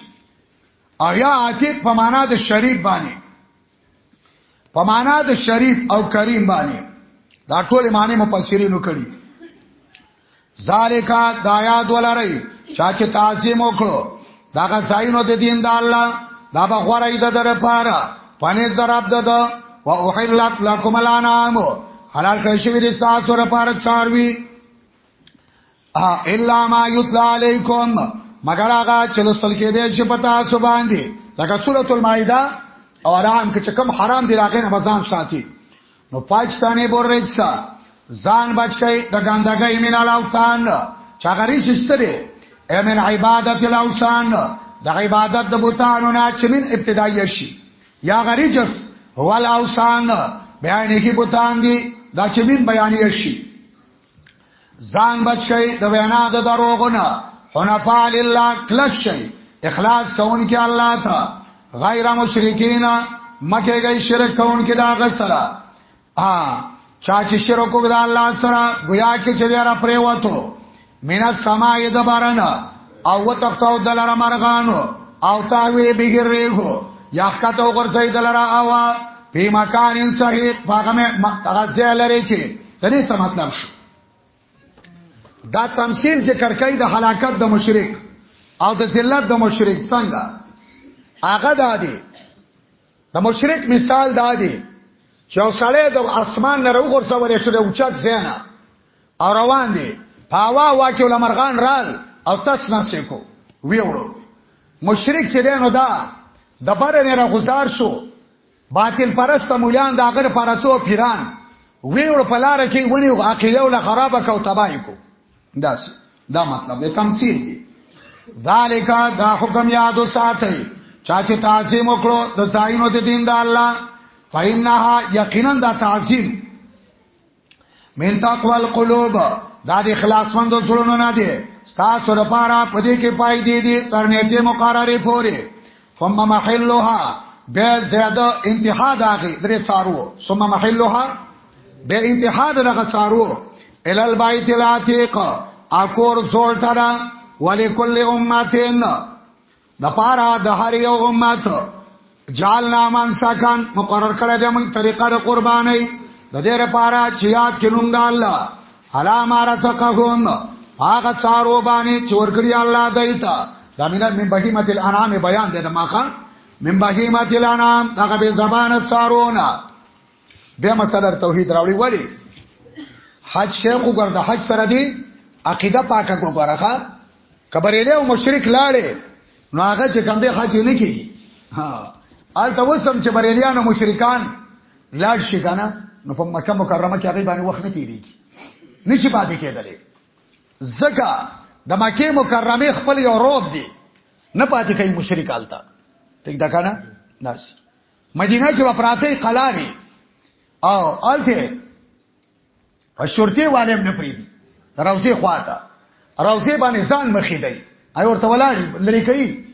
او یا عتیق په معنا د شریف باندې په معنا د شریف او کریم باندې دا ټول معنی مفسرینو کړي ذالیکا دایا دولری چا چې تعظیم وکړو دا کا ځایونو د دین د الله دا به غوړی د در پاره پنه دراب د او احلت لكم الانام حلال کړی شوی د تاسو لپاره څاروي الا ما یتلا علیکم مگر هغه چې لوستل کېدې چې پتا سو باندې لکه سورۃ المائده او آرام کې کوم حرام دی راغې نه بزان ساتي نو پاکستاني بورېڅا ځان بچی د ګاندګۍ مین الاوثان چا غری شستره امن عبادت الاوثان د عبادت د بوتانو نه چې من ابتدایي شي یا غری جس هو الاوثان بیان کې بوتان دي دا چې من بیانې شي ځان بچ کئ د وینا د دروغونه حنفاء لله کلک شئ اخلاص کون کې الله تا غیر مشرکین مکه گئی شرک کون کې دا غسرا ا چا چې شرک وکړ الله سره گویا کې چې بیا را پریوتو مینا سما یې د بارنا او وتختو دلاره مرغانو او تاوی بغیر ریغو یا خطه وګرځي دلاره اوا په مکان صحیح هغه مې هغه ځای لري کې د دې څه مطلب شو دا تمثيل ذکر کوي د هلاکت د مشرک او د ذلت د مشرک څنګه هغه دا دی د مشرک مثال دا دی چې او سړی د اسمان نه روغور سره شوی او چت زینا او روان دی هوا واکه لمرغان رال او تاس ناسې کو ویوړو مشرک چې دینو دا د بره نه غزار شو باطل پرست مولان دا غر پرچو پیران ویړ په لار کې ونی او عقیده ول خراب کو تباہ کو داس دا مطلب دی تمثيل دی ذالک دا حکم یاد ساتي چا چې تعظیم وکړو د ځایونو د دین د الله فإنها یقینا دا تعظیم من تقوا القلوب دا د اخلاص مند زړونو نه دي تاسو لپاره پدې کې پای دی دي تر نیټه مقرره پورې ثم محلها به زیاده انتها داږي درې څارو ثم محلها به انتها دغه څارو ال البیت العتیق اکور زول ترا ولکل امتین د پاره د هر یو امت جالنا من سکان مقرر کړی د موږ طریقه د قرباني د دې لپاره چې یاد کینوم د الله الا ما رزقهم هغه څارو باندې چورګړي الله دایتا دا مینه من بهیمه الانام بیان دی د ماخه من بهیمه الانام هغه به زبان څارونه به مسله توحید راوړي ولی حج کې وګور د حج سره دی عقیده پاکه وګورخه کبرېله او مشرک لاړې نو هغه چې کم دی حج نه کیږي ها آلته وسم چې بریلیان او مشرکان لاړ شي کنه نو په مکه مکرمه کې هغه باندې وخت نه تیریږي نشي پاتې کېدلې زکه د مکه مکرمه خپل یو روب دی نه پاتې کوي مشرک آلته ټیک دا کنه ناس مدینه کې وپراته قلاوي او آلته په شرطي والیم نه پریدي روزه خواته روزه باندې ځان مخې دی اي ورته ولاړ لري کوي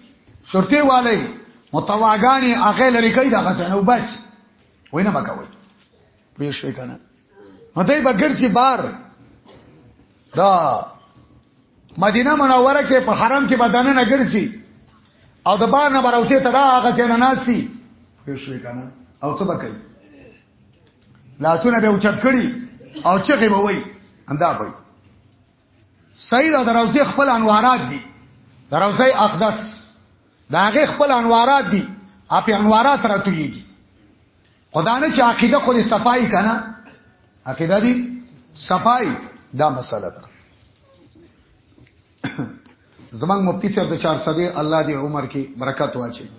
شرطي والي متواګانی هغه لري کوي دا غسنه وبس وینه مکوي پوه شئ کنه مته بغیر چې بار دا مدینه منوره کې په حرم کې بدنه نه ګرځي او د بار نه براوته تر هغه څنګه ناشتي پوه شئ کنه او څه بکای لاسونه به اوچت کړي او چغې به وای اندا به سید او دروځي خپل انوارات دي دروځي اقدس داغه خپل انوارات دي اپ انوارات راتويږي خدا نه چې عقیده خو لري صفائی کنه عقیده دي صفائی دا مسله ده زمنګ مفتی صاحب د 400 الله دی عمر کې برکت واچي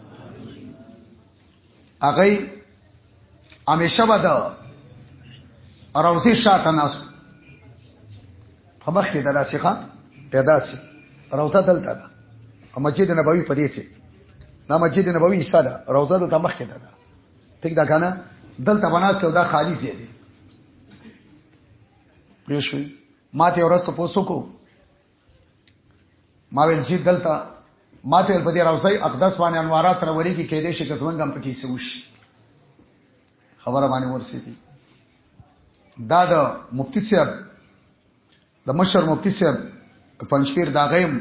هغه همیشه به د روزي شاته ناس په مخ کې د راسخه پیدا سي روزه دلته ده او مسجد نبوي په دې سي دا مسجد نبوي حصہ ده روزه د مخ کې ده ټیک دا کنه دلته بنات دا خالی سي دي پېښوي ماته ورسته پوسوکو ما ویل چې دلته ماته په دې راوځي اقدس باندې انوارات راوري کې کې دې شي کسمنګ هم پکې سوش خبره باندې ورسېږي دا د مفتی صاحب د مشر مفتی صاحب پنځپیر دا غیم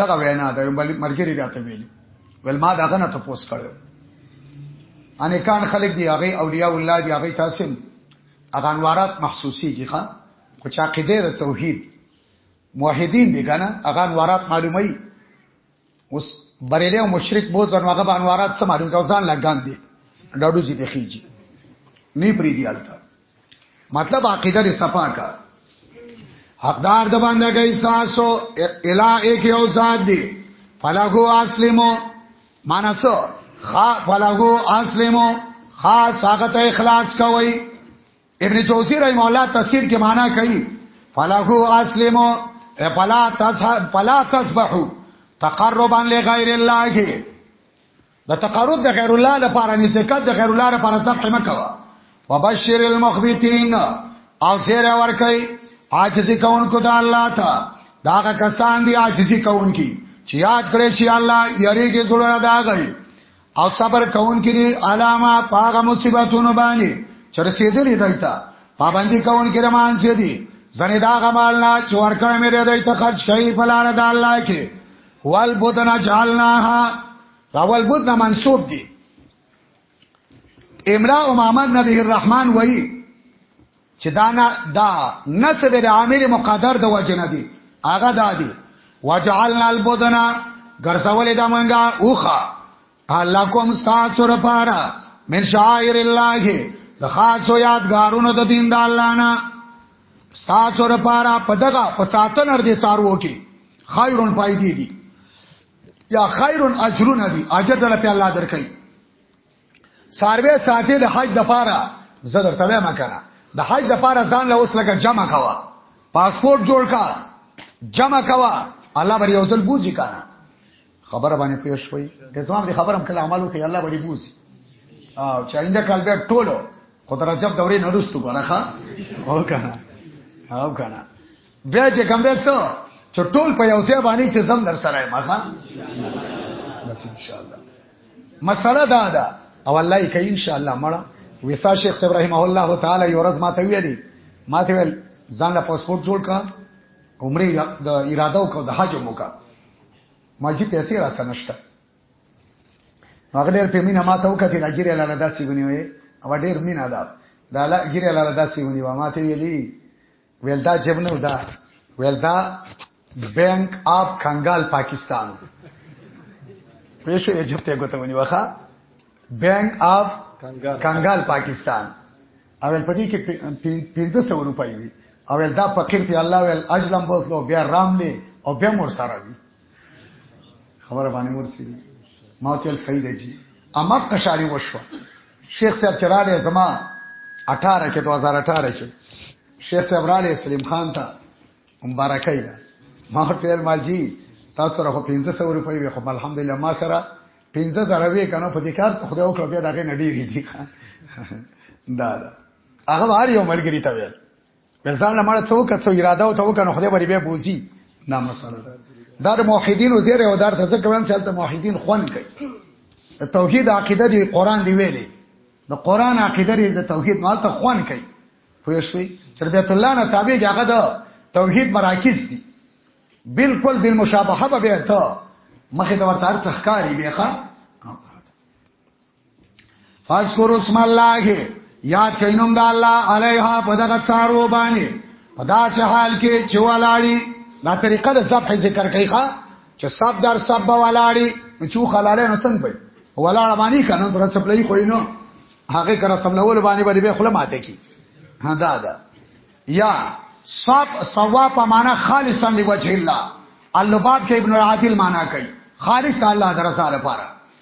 دغه وینا د مرګری راته ویل ول ما دا غنه ته پوس کړو انکان خلق دی هغه اولیاء الله دی هغه تاسو هغه انوارات محسوسي کی ښا خو چا قیده توحید موحدین دي کنه هغه انوارات معلومي اوس بریلی او مشرک بوز نو هغه انوارات څه معلوم کا ځان لګان دي ډاډو زی دي خيږي نه پری دی الته مطلب عقیده دې صفا کا حقدار د باندې گئی تاسو الا ایک یو ذات دی فلغو اسلمو معنا څه خا فلغو اسلمو خاص هغه ته اخلاص کوي ابن جوزی رحم الله تفسیر کې معنا کوي فلهو اسلمو فلا تسبح فلا تسبحوا تقربا لغیر الله د تقرب د غیر الله لپاره نزدېکت د غیر الله لپاره ذبح مکوا وبشر المخبتين او زیر ورکي عاجزي کوونکو د الله ته داغه کسان دي عاجزي کوونکي چې یاد کړی شي الله یریږي زړه دا غي او صبر کون کړي علامه پاغه مصیبتونو باندې چرسیدلې دایتا پابندي کون کړي مان سي دي زنه دا غمال نه چور کړ مې دایته خرج کوي په لار د الله کې وال بودنا جعلناها راول بودنا منسوب دي امرا امامت نبی الرحمن وایي چې دا نه دا نسب د عامل مقدر د وجه نه دی هغه دا دی وجعلنا البدنا ګرځولې دا منګه اوخه الله کوم تاسو لپاره من شاعر الله د خاصو یادګارونو د دین د الله نه تاسو لپاره په دغه په ساتن ور دي څارو کې خیرون پای دی دي یا خیرون اجرون دي اجر دل په الله درکې ساروی ساتي د حج د پاره زه درته وایم کنه د حج د پاره ځان له اوس لکه جمع کوا پاسپورت جوړ کا جمع کوا الله بری اوسل بوزي کنه خبره باندې پوه شوي د ځواب دي خبرم کله عملو کې الله بری بوزي او چې انده کال بیا ټولو خو تر رجب دورې نه رسټو کنه ښا او کنه او کنه بیا چې کوم دی څه چې ټول په یو ځای باندې چې زم در سره ما ښا بس ان شاء الله مسله دا ده او الله یې کوي ان شاء الله مړه ویسا شیخ صاحب رحمه الله تعالی یو ورځ ماته ویلي ماته ویل ځان له پاسپورت جوړ کا عمره د اراده وکاو د حج مو کا ما جی پیسې را سنشته هغه ډېر په مینه ماته وکړه د اجیر لاله داسې غنی وي او ډېر مینه ده دا لا اجیر لاله داسې غنی و ماته ویلي ویل دا جب نه دا ویل دا بینک اپ کنګال پاکستان پېښو یې جب ته ګوته ونی وخه بینک اپ کنګال پاکستان اول پدې کې 1500 روپۍ وي اول دا فقیر په الله ول اجلم بوتلو بیا راملي او بیا مور سره وي خبره باندې ورسې ما تل صحیح دی جی امر قشاری وشو شیخ صاحب چراله زما 18 کې 2018 کې شیخ صاحب را لې سلیم خان ته مبارکای ده ما ورته مال جی تاسو سره 1500 روپۍ وي خو الحمدلله ما سره 15000 وي کنه په دې کار ته خدای وکړه بیا دغه نډیری دي دا دا هغه هر یو ملګری ته ویل ځان له مړ څو کڅو اراده او ته وکنه خدای بری به بوزي دا مسله ده دا د موحدین او زیر او دار ته ځکه ویم چې د موحدین خوان کوي توحید عقیده دی قران دی ویلي د قران عقیده دی د توحید مال ته خوان کوي پوه شئ چې بیت الله نه تابع هغه د توحید مراکز دي بالکل بالمشابهه به ته مخه د ورته ارتخ کاری بیخه فذكر اسم الله یاد کینوم د الله علیها په دغه څارو باندې په داسې حال کې چې ولاړی دا طریقه د ذبح ذکر کوي ښا چې سب در سب ولاړی نو چې خلاله نو څنګه وي ولاړ باندې کنه تر څه پلی خو نو هغه کرا سملول باندې باندې به خپل ماته کی ها دا دا یا صف سوا په معنا خالصا لوجه الله اللباب کې ابن العادل معنا کوي خالص الله درزه لپاره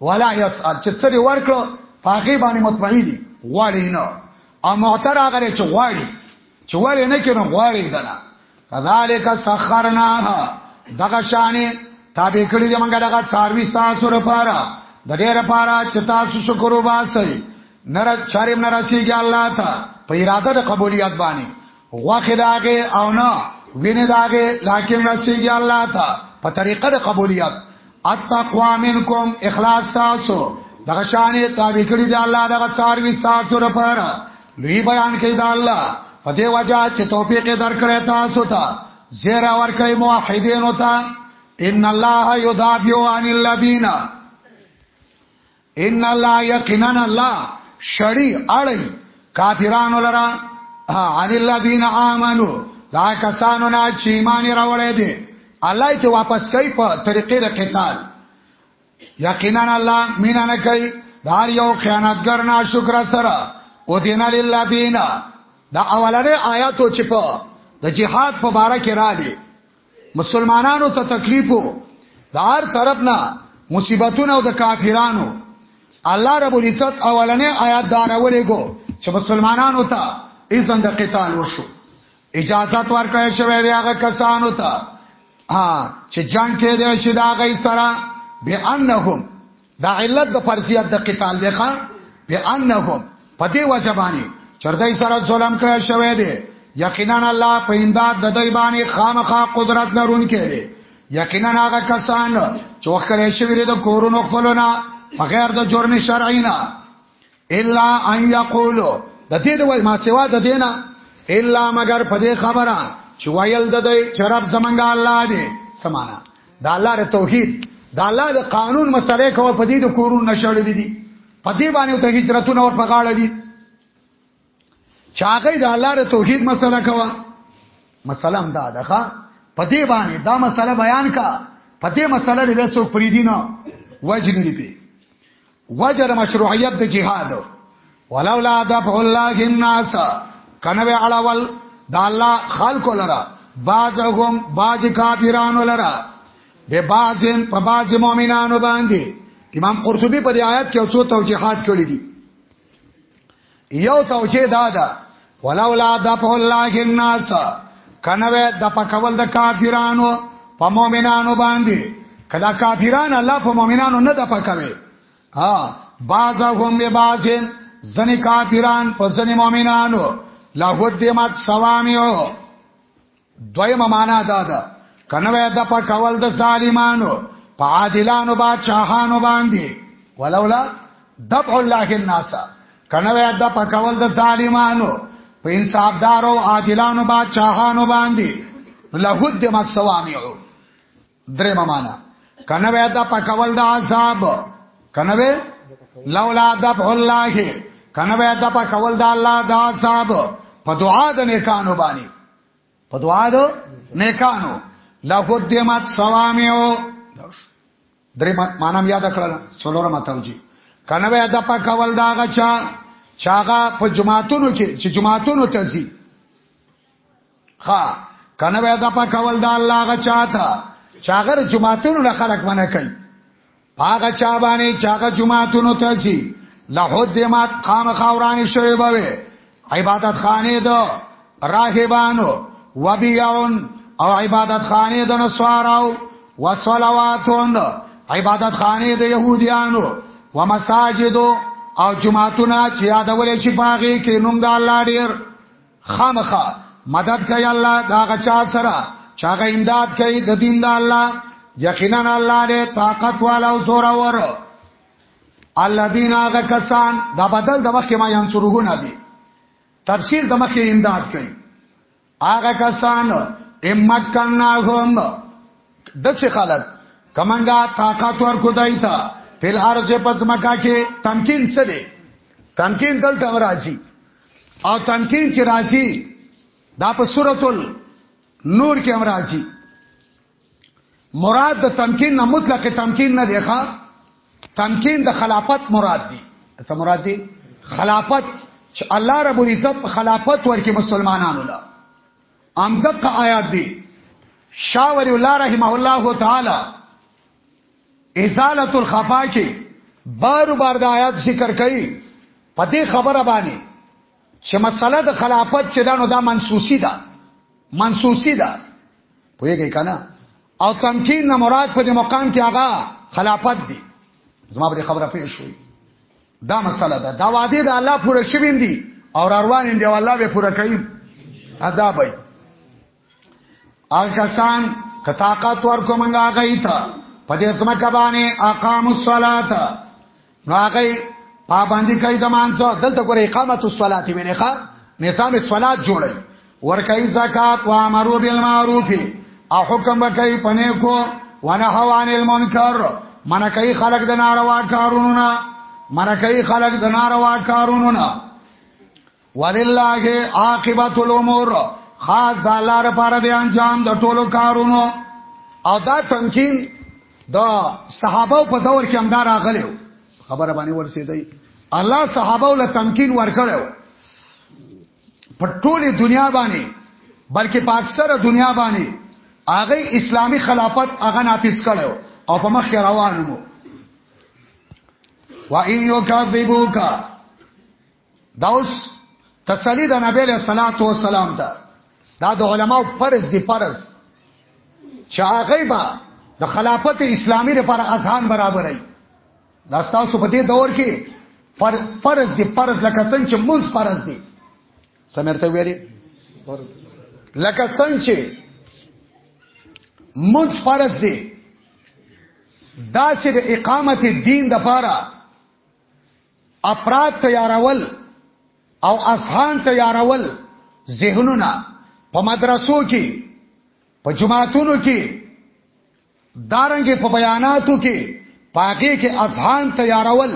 ولا يسأل چې څه دی ورکړو پاغي باندې مطمئن دي غواړي نه او معتر هغه چې غواړي چې ولې نه کینو غواړي دنا کذالک سخرنا دغه شانې تابع کړی دی موږ دغه څاروي تاسو لپاره د دې لپاره چې تاسو شکر وباسئ نر چاریم نرسیږي الله ته په اراده د قبولیت باندې غوخه داغه او نه وینه داغه لکه رسیږي الله ته په طریقه د قبولیت اتقوا منکم اخلاص تاسو دغه شانې تابع کړی دی الله دغه څار وی تاسو لپاره لوی بیان کوي دا الله په دې وجہ چې توفیق درکړی تاسو ته زیر اور کوي موحدین ته ان الله یدافع عن الذین ان الله یقینا الله شړی اړی کافرانو لرا عن الذين امنوا دا کسانو نه چې ایمان راوړی دي الله ته واپس کوي په طریقې د قتال یقینا الله مینا نه کوي دا یو خیانتګر نه شکر سره او دین للذین دا اولنې آیاتو چې په د جهاد په باره کې راځي مسلمانانو ته تکلیف وو د هر طرف نه مصیبتونه او د کافرانو الله رب العزت اولنې آیات دا راولې کو چې مسلمانانو ته اذن د قتال وشو اجازه ورکړې شوې دی هغه کسانو ته ها چې جنگ کې دی شي دا غي سره بانهم دا علت د فرضیت د قتال دی ښا بانهم په دې وجه باندې چرته سره ظلم کړی شوی دی یقینا الله په امداد د دوی باندې خامخا قدرت لرونکی دی یقینا هغه کسان چې وکړې شوی د کورونو خپلونه بغیر د جرم شرعي نه الا ان یقولو د دې د وای ما سوا د دینه الا مگر په دې خبره چې وایل د دې چرپ زمنګ الله دې سمانا د الله ر توحید د الله د قانون مسلې کوه په دې د کورون نشړل دي په دې باندې ته هجرتونه ور پغاړه دي چاغې د الله د توحید مسله کوا مسله هم دا ده ښا په دې باندې دا مسله بیان کا په دې مسله دې څوک پری دي نه وجه نه لري وجر مشروعیت د جهاد ولولا دفع الله الناس کنه به اړول دا الله خلق لرا بعضهم بعض کافران لرا به بعضن په بعض مؤمنانو باندې امام قرطبي په آیات کې اوڅو توجيهات کړی دي یو توجیه دا ده ولولا دفع الله الناس کنوې د پکول د کافرانو په مؤمنانو باندې کله کافرانو الله په مؤمنانو نه د پکوي ها بعضهم ببعضن زنی کافران په زنی مؤمنانو لهدمت سوامیو دویمه معنا دا ده کنه وای د پټول د ظالمانو په عادلانو با چاهانو باندې ولولا دفع الله الناس کنه وای د پټول د ظالمانو په انصافدارو عادلانو با چاهانو باندې لهد مکسوامیو درېمه معنا کنه وې دا پکول د عذاب کنه وې لولا دفع الله کنه وې دا پکول د الله د عذاب په دعا د نیکانو باندې په دعا د نیکانو لا قدمت سوامیو درې معنا یاد کړل څلورم توجی کنه وې دا پکول دا غچا چاغه په جماعتونو کې چې جماعتونو ته ځي خا کنه به دا پکول دا الله غا چاته چاغر جمعتونو نه خلق منه کوي هغه چا باندې چاغه جمعتونو ته سي لحدمت قام خاورانی شوی بوي عبادت خانه دو راهبانو وبيعون او عبادت خانه د نصاراو وصلواتون عبادت خانه د يهوديانو ومساجدو او جمعتونه چې یادول شي باغې کې نوم د الله ډیر خامخا مدد کوي الله دا غچا سره چاغه امداد کوي د دین د الله یقینا الله دې طاقت والا او زور ور الذين هغه کسان دا بدل د مخکې ما ينصرونه دي تفسیر د مخکې امداد کوي هغه کسان امکناهم د څه خلک کمنګا طاقت ور کو دایتا فل ارض پس مکا کې تمکین څه دی تمکین دلته راځي او تمکین چې راځي دا په سورۃ النور کې هم راځي مراد د تمکین نه مطلق تمکین نه دی ښا تمکین د خلافت مراد دی څه مراد دی خلافت چې الله رب العزت خلافت ورکې مسلمانانو له ام دغه آیات دی شاور الله رحمه الله تعالی ازاله الخفا کې بار بار د آیات ذکر کړي په دې خبره باندې چې مسله د خلافت چې دانو دا منسوسی ده منسوسی ده پوهیږئ کنه او تمکین نه مراد په دې مقام کې هغه خلافت دی زما په خبره پیښ شوې دا مسله ده دا وعده د الله پوره شوین دي او روان دي او الله به پوره کوي ادا به آکسان کتاقات ورکو منگا آغای تا پا دی اسمکا بانی اقام الصلاة نو آغای پابندی کئی دمانسو دلتا گوری اقامت الصلاة ویلی خواه نظام الصلاة جوڑی ورکی زکاة و امرو بالمعروفی او حکم بکی پنیکو و نحو عن المنکر من کوي خلق د ناروا کارونو نه من کوي خلق د ناروا کارونو نه ولله عاقبت الامور خاص د الله لپاره دی انجام د ټولو کارونو او دا تمکین د صحابه په دور کې هم دا راغلی خبره باندې ورسېدای الله صحابه له تمکین ورکړو په ټوله دنیا باندې بلکې په اکثره دنیا باندې هغه اسلامی خلافت هغه نافذ کړو او په مخ روانو و ایو کذبوکا دا اوس تسلی د نبی له صلوات و سلام ته دا د علماو فرض دی فرض چې هغه با د خلافت اسلامی لپاره اذهان برابرای دا تاسو په دې دور کې فرض دی فرض لکه څنګه چې مونږ فرض دی سمرته ویری لکه څنګه چې مونږ فرض دی دا چې د اقامت دین د لپاره افراد تیارول او اذهان تیارول ذهنونه په مدرسو کې په جماعتونو کې دارنګ په بیاناتو کې پاګه کې اذهان تیارول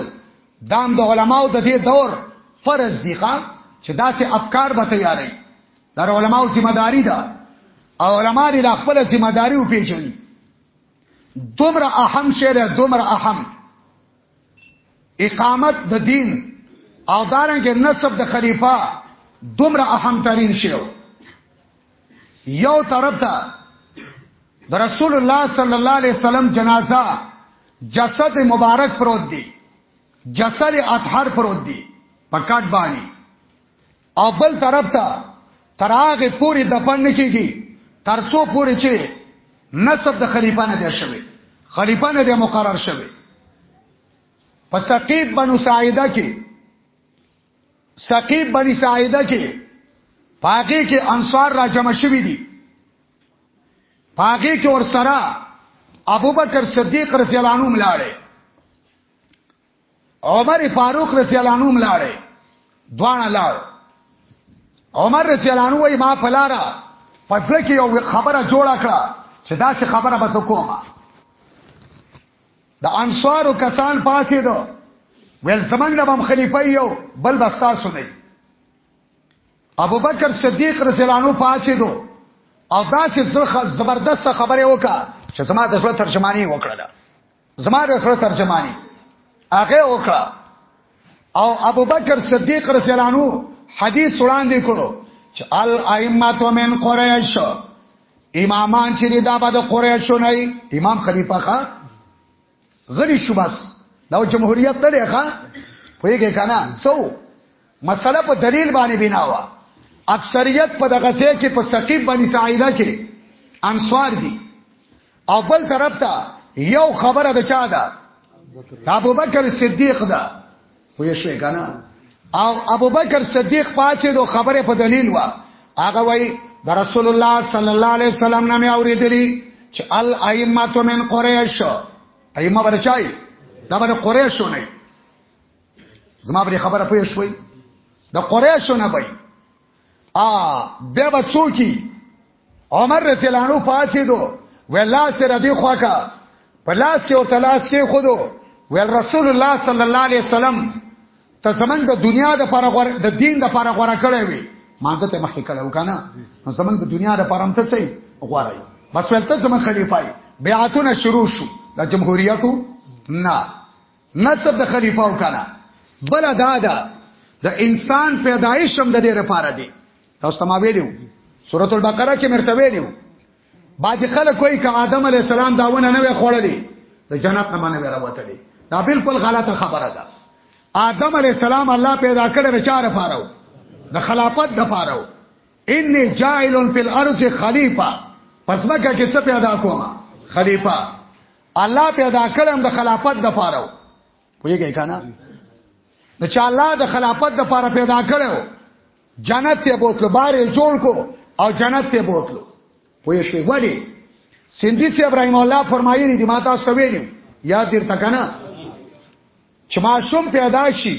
دام د علماو د دې دور فرض دي ښا چې داسې افکار به تیارې در علماو ذمہ داری ده او علما دې خپل ذمہ داری وپیژني دومره اهم شعر دومره اهم اقامت د دین او دارنګ نسب د خلیفہ دومره اهم ترين شی یو طرف ته د رسول الله صلی الله علیه وسلم جنازه جسد مبارک پروت دی جسد اطهر پروت دی پکات باندې او بل طرف ته تر هغه پورې دفن نه کیږي ترڅو پورې چې نسب د خلیفہ نه دی شوی خلیفہ نه دی مقرر شوی په ثقيب بنو ساعده کې ثقيب بني ساعده کې پاګه کې انصار را جمع شوي دي پاګه کې ور سره ابوبکر صدیق رضی الله عنه ملاړي عمر فاروق رضی الله عنه ملاړې دوانه لاړ عمر رضی الله عنه وای ما پلارا پسله کې یو خبره جوړه کړه چې دا څه خبره بس کومه د انصارو کسان پاتې دو ویل زمنګ نه بم خلیفہ یو بل بستا سنئ ابو بکر صدیق رضی الله عنه پاتې دو او دا چې زبردست خبره وکړه چې زما د زړه ترجمانی وکړه زما د خره ترجمانی هغه وکړه او ابوبکر صدیق رضی الله عنه حدیث وړاندې کړو چې الائمه من قریش امامان چې دا به د قریشو نه امام خلیفہ ښا غنی شو بس دا جمهوریت نه دی ښا پوهیږي کنه سو مسله په دلیل باندې بنا و اکثریت په دغه ځای کې په ثقيب بني سعيده کې انصار دي او بل طرف ته یو خبره د چا ده ابو بکر صدیق ده خو یې شوې کنه او ابو بکر صدیق پاتې دو خبره په دلیل و هغه وای د رسول الله صلی الله علیه وسلم نامه اوریدلی چې الائمه من قریش ائمه ورچای دا باندې قریش نه زما پر خبره پوه شوي د قریشو نه وای ا بیا به څوکي عمر رضی الله عنه پاتې دو ولا سره دی خواکا په لاس کې ورته لاس کې خودو ول رسول الله صلی الله علیه وسلم ته زمنګ د دنیا د پر غور د دین د پر غور کړی وي مانځه ته مخکې کړو کنه نو زمنګ د دنیا د پر هم ته سي غوړای بس ولته زمنګ خلیفای بیعتونه شروع شو د جمهوریتو نه نسب د خلیفہ او کړه بل دا ده د انسان پیدایش هم د دې لپاره دی تاسو ته ما ویلو سورۃ البقره کې مرته ویلو باج خلک کوئی ک آدم علی السلام داونه نه وی خوړلې د جنت نه منه وروتلې دا بالکل غلطه خبره ده آدم علی السلام الله پیدا کړ رچاره پاره د خلافت د پاره انی جاعل فی الارض خلیفہ پس مکه کې څه پیدا کوم خلیفہ الله پیدا کړم د خلافت د پاره ویږي کنه نو چې الله د خلافت د پاره پیدا کړو جنت ته بوتلو بارې جوړ کو او جنت ته بوتلو پوه شئ ولی سیندی سی ابراهیم الله فرمایلی دی ما تاسو ویلو یاد دیر تکنه چې ما شوم پیدا شي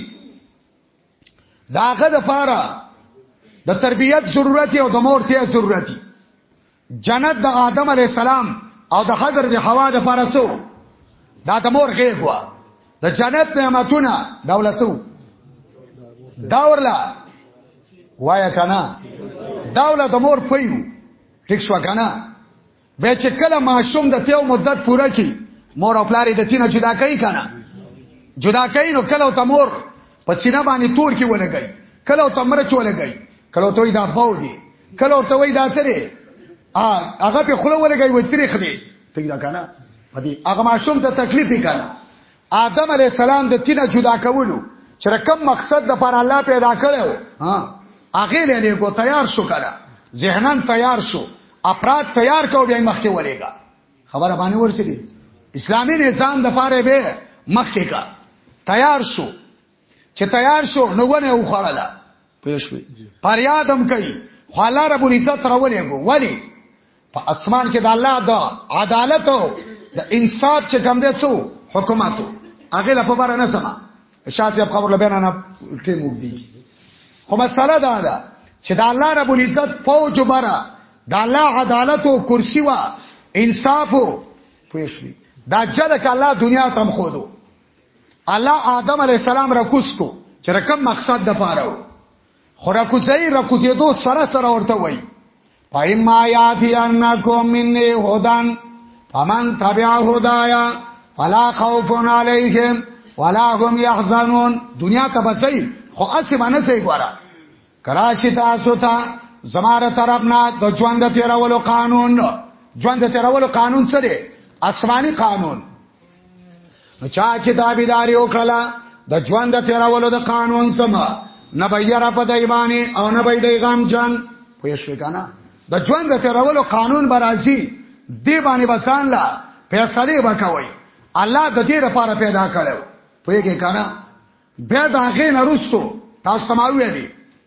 داغه د پاره د تربیت ضرورت او د مور ته ضرورت جنت د آدم علی السلام او د حضرت حوا د پاره څو دا د مور غیب وا د جنت نعمتونه دا ول څو دا ورلا وایا کنه دا ول د مور پيو ټیک شو کنه به چې کله ماشوم د تیو مدت پوره کی مور او پلاری د تینه جدا کوي کنه جدا کوي نو کله ته مور په سینه باندې تور کې ولګي کله او تمره چولګي کله او توي دا باو دي کله او توي دا سره هغه په خوله ولګي و تاریخ دي پیدا کنه پدې هغه ماشوم ته تکلیف کړه آدم علی السلام د تینه جدا کولو چې کوم مقصد د پر الله پیدا کړو ها هغه لري کو تیار شو کړه ذهنن تیار شو اپراد تیار کو بیا مخکې ولېګا خبره باندې ورسېږي اسلامي نظام د پاره به مخکې کا تیار شو چې تیار شو نو ونه وخړله پېښوي پریادم کوي خو الله رب العزت راولې وو ولی په اسمان کې د الله د عدالت او د انصاف چې کوم دی څو حکومتو هغه لپاره نه سما شاسي په خبر لبه نه ټیم وګدي خو مسله دا ده چې د الله رب العزت فوج برا د الله عدالت او کرسی وا انصاف پوښلی دا جلک الله دنیا تم خودو الله آدم علی السلام را کوس کو چې رقم مقصد د پاره خو راکوځي راکوځي دو سره سره ورته وای پایم ما یاتی انکم منی هدان فمن تبع هدایا فلا خوف علیهم ولا هم يحزنون دنیا ته بچي خو اسی باندې سي ګورا کراشي تاسو ته زماره طرف نه د ژوند تیرولو قانون ژوند تیرولو قانون سره آسمانی قانون نو چا چې دابیداری وکړه د ژوند د تیرولو د قانون سم نه به یې را په دایمانه او نه به یې غم جن پوه شو کنه د ژوند د تیرولو قانون برازي دی باندې بسان لا فیصله وکوي الله د دې لپاره پیدا کړو پوهیږي کنه به دا غې نرستو تاسو ته ما ویلي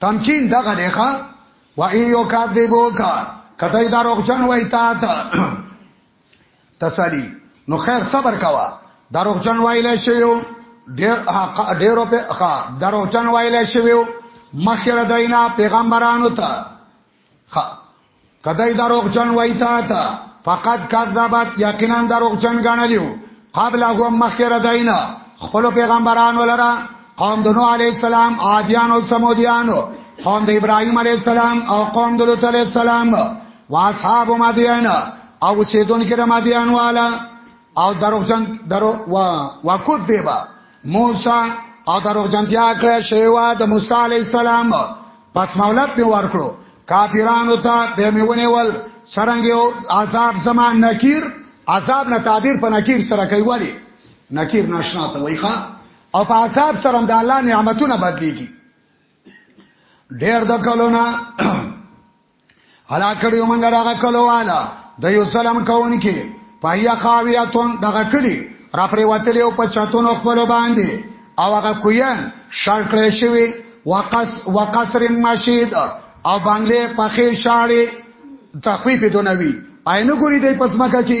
تمکین دغه دی ښا و ایو کا دیبو کا کته دا روغجن وای تا ته تسلی نو خیر صبر کوا دا روغجن وایل شیو ډیر ډیرو په ښا دا روغجن وایل شیو مخیر داینا پیغمبرانو ته ها کدی دروغ جن وای تا تا فقط کذبت یقینا دروغ جن غنلیو قبل هو مخکره داینا خپل پیغمبران ولرا قوم د نوح علی السلام عادیان او سمودیان قوم د ابراهیم علی السلام او قوم د لوط علی السلام واصحاب مدین او سیدون کې مدین والا او دروغ جن درو وا وکذبا موسی او دروغ جنتیا کړه شیوا د موسی علی السلام پس مولت به ورکړو کافرانو ته به میونه ول سرنګ یو عذاب زمان نکیر عذاب نه تعبیر په نکیر سره کوي ولی نکیر ناشنا ته وایخه او په عذاب سره د الله نعمتونه بدلیږي ډیر د کلونه هلاک کړیو موږ راغه کلو والا د یو سلام کوونکی پایا خاویاتون دغه کلی را پرې وتلی او په چاتون خپل باندې او هغه کوین شړ کړی شوی وقص وقصر مشید او باندې پخې شاړې تخفیف دونوي اینو ګوري د پسمکه کې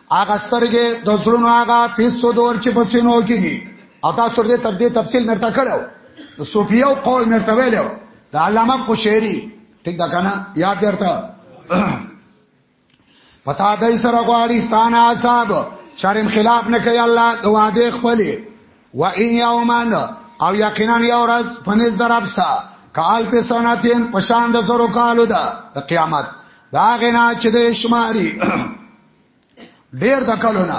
هغه سترګې د زړونو هغه پیسو دور چې پسینو کې دي او تاسو دې تر دې تفصیل نرته کړو د صوفیو قول نرته ویلو د علامه قشیری ټیک دا کنه یاد درته پتا دای سره غواړي ستانه اصحاب شرم خلاف نه کوي الله د وعده خپلې و ان یومان او یقینا یو ورځ پنځ درابستا کال په سنتین پشان د زرو کالو ده د قیامت دا غنا چې د شماري ډیر د کلونه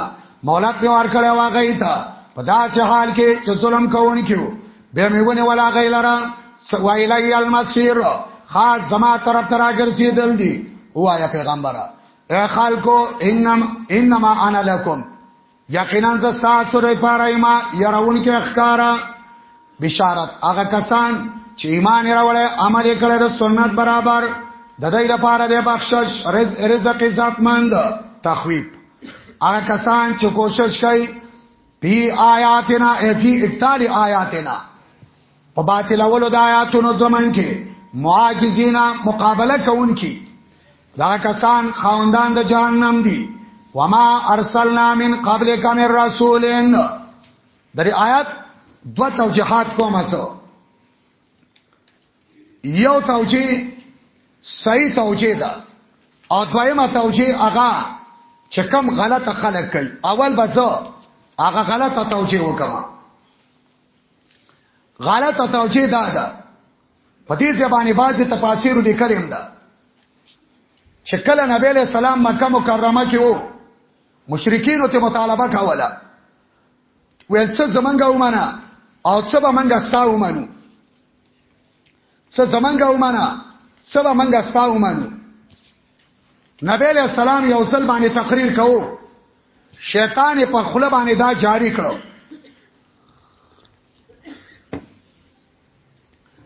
مولات به ور کړی واغی ته په داسې حال کې چې ظلم کوونکیو به میونه ولا غیلرا وایلی المسیر خاص زما طرف تر اگرسیدل دی وایا پیغمبره اے خلکو انم انما انا لکم یقینا زستا سره پاره ایما يرون کې اخکارا بشارت هغه کسان چې ایمان راوړل عمل کړي د سنت برابر د دې لپاره د بخشش رز رزق عزتمند تخویب هغه کسان چې کوشش کوي پی آیاتنا فی ابطال آیاتنا په باطل اولو د آیاتونو زمن کې معاجزینا مقابله کوونکي دا کسان خاوندان د جهنم دي وما ارسلنا من قبلک من رسولین د آیات دو توجیهات کوم اسو یو توجیه صحیح توجیه ده او دویمه توجیه هغه چې کم غلطه خلق کوي اول به زه هغه غلطه توجیه وکم غلطه توجیه ده ده په دې ځبانه باز تفاسیر لیکل هم ده چې کله نبی له سلام مکه مکرمه کې وو مشرکین ته مطالبه کوله ویل څه زمنګ ومانه او څه به منګه ستا ومانو څه زمنګ ومانه څه به منګه ستا ومانو نبی له سلام یو ځل باندې تقریر کوو شیطان په خله باندې دا جاری کړو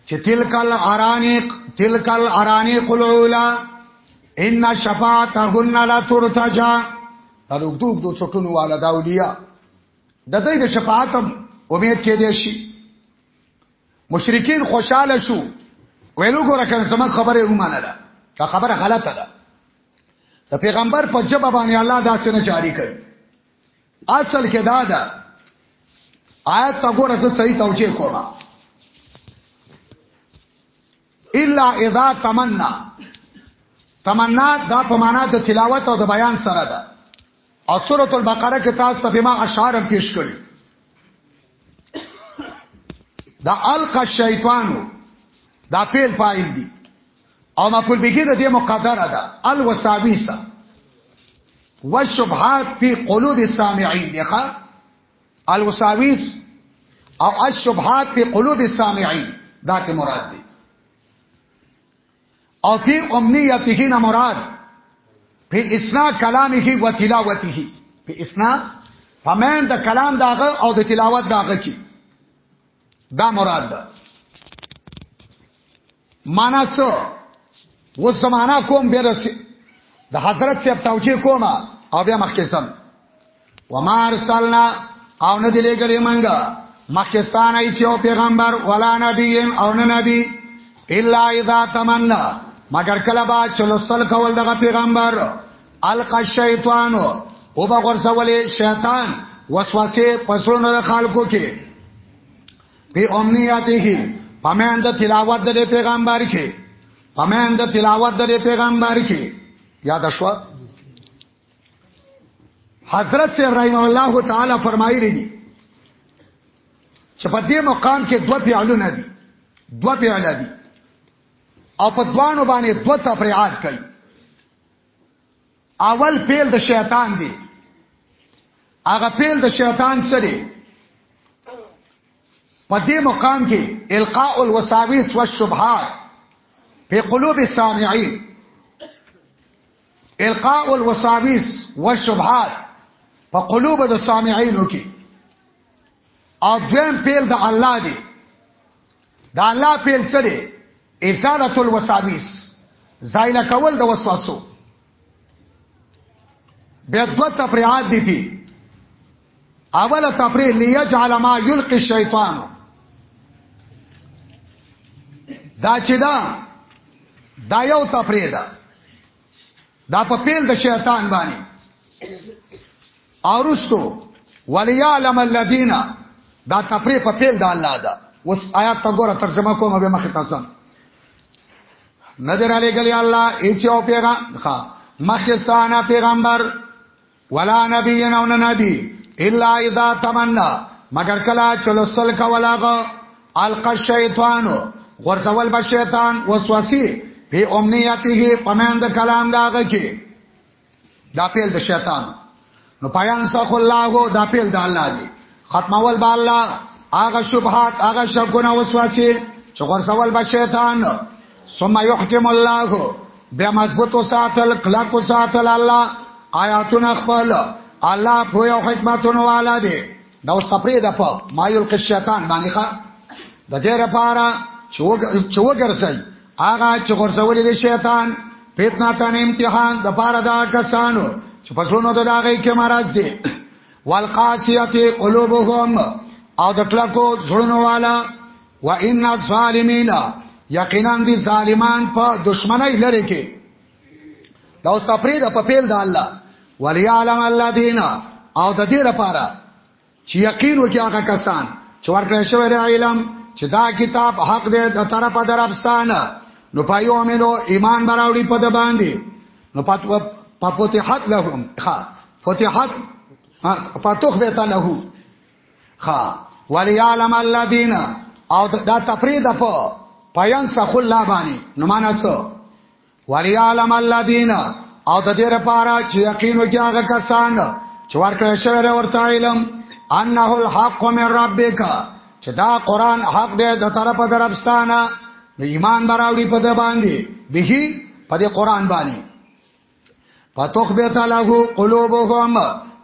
چې تلک الارانیق تلک الارانیق الاولا ان شفاعتهن لا ترتجا دا لوګدوګ دو څټونو والا دا اولیاء د دې د شفاعتم امید کې دي شي مشرکین خوشاله شو ویلو ګره کله زمون خبره ومانه ده دا خبره غلطه ده د پیغمبر په جبه باندې الله دا څنګه جاری کړي اصل کې دا ده آیت تا ګوره زه صحیح توجیه کوم الا اذا تمنا تمنا دا په معنا د تلاوت او د بیان سره ده او سوره البقره کې تاسو ته بما اشعار پیش کړی دا القا شیطانو دا پیل پایل دی او مقول به کې د دې مقدره ده الوساویسه والشبهات فی قلوب السامعین دغه الوساویس او الشبهات فی قلوب السامعین دا ته مراد دي او فی امنیته نه مراد فی اسنا کلامه و تلاوته فی اسنا فمن د کلام داغه او د تلاوت داغه کی دا مراد ده معنا څه و زمانہ کوم به رس د حضرت سے توجیه کوم او بیا مخکې سم وما ارسلنا او نه دلې ګلې منګه مخکستان ای چې او پیغمبر ولا نبی او نه نبی الا اذا تمنا مگر کله با چلوستل کول دغه پیغمبر القا الشیطان او بغور سوالې شیطان وسوسه پسونو د خلکو کې په امنیاته پمند تلاوت د پیغمبر کې پمند تلاوت د پیغمبر کې یاد شو حضرت سے رحم الله تعالی فرمایلی دي چې په دې مقام کې دوه پیالونه دي دوه پیاله دي او په دوانو باندې دوه تفریعات کوي اول پیل د شیطان دی هغه پیل د شیطان سره په دې مقام کې القاء الوساوس والشبهات په قلوب السامعين القاء الوساوس والشبهات په قلوب د سامعينو کې او دویم پیل د الله دی دا الله پیل سره ازاله الوساویس زایله کول د وسوسو بیا دوه تفریعات دي دي اوله تفریع ليجعل ما يلقي الشیطان دا چې دا دا یو تفریع ده دا په پیل د شیطان باندې اورستو وليعلم الذين دا تفریح په پیل د الله ده اوس آیات ته ګوره ترجمه کومه به مخه تاسو نظر علی گلی الله ایچ او پیغام ها مخستانه پیغمبر ولا نبی نو نبی الا اذا تمنا مگر کلا چلوستل کولاغه الق الشیطان غرزول به شیطان وسوسه په امنیته پمند کلام داغه کې دا پیل د شیطان نو پایان سخ الله هو دا پیل د الله دی ختمول به الله هغه شبهات هغه شکونه وسوسه چې غرسول به شیطان ثم يحكم الله بیا مضبوط وساتل کلک وساتل الله آیاتونه خپل الله په یو حکمتونو والا دی دا اوس تپری ده په ما یلقی الشیطان باندې ښه د دې لپاره چې وګرځي هغه چې غرزولې دي شیطان فتنه تن امتحان د پاره دا کسانو چې پسونو ته دا غي کې مرز دي والقاسیت قلوبهم او د کلکو زړونو والا و ان الظالمین یقینا دي ظالمان په دشمنی لری کې دا اوس تفرید په پیل د الله وليعلم الذين او د دې لپاره چې یقین وکي هغه کسان چې ورکړی شوی دی علم چې دا کتاب حق دی د طرفه دربستان نو پایو امنو ایمان براوړي په د باندې نو پاتو پاتحت لهم ها فتحت پاتوخبت له ها وليعلم الذين او دا تفرید په پایان سخل لا باندې نو معنا څه وليعلم الذين او د دې لپاره چې یقین وکړي هغه کسان چې ورکړی شوی دی ورته علم انه الحق من ربک چې دا قران حق دی د طرفه دربستانه نو ایمان براوړي په د باندې به په دې قران باندې فتخبت له قلوبهم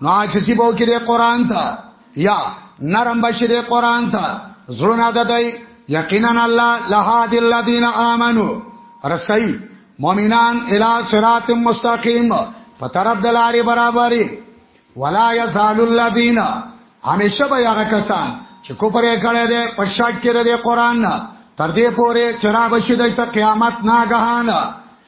نو عاجزی بو کې د قران ته یا نرم بشي د قران ته زړونه د دی یقینا الله لهاد الذین آمنو رسئی مؤمنان الی صراط مستقیم په طرف د لارې برابرې ولا یزال الذین همیشه به هغه کسان چې کوپر یې کړی دی په شک کې د قران نه تر دې پورې چرابشي د قیامت ناګهانه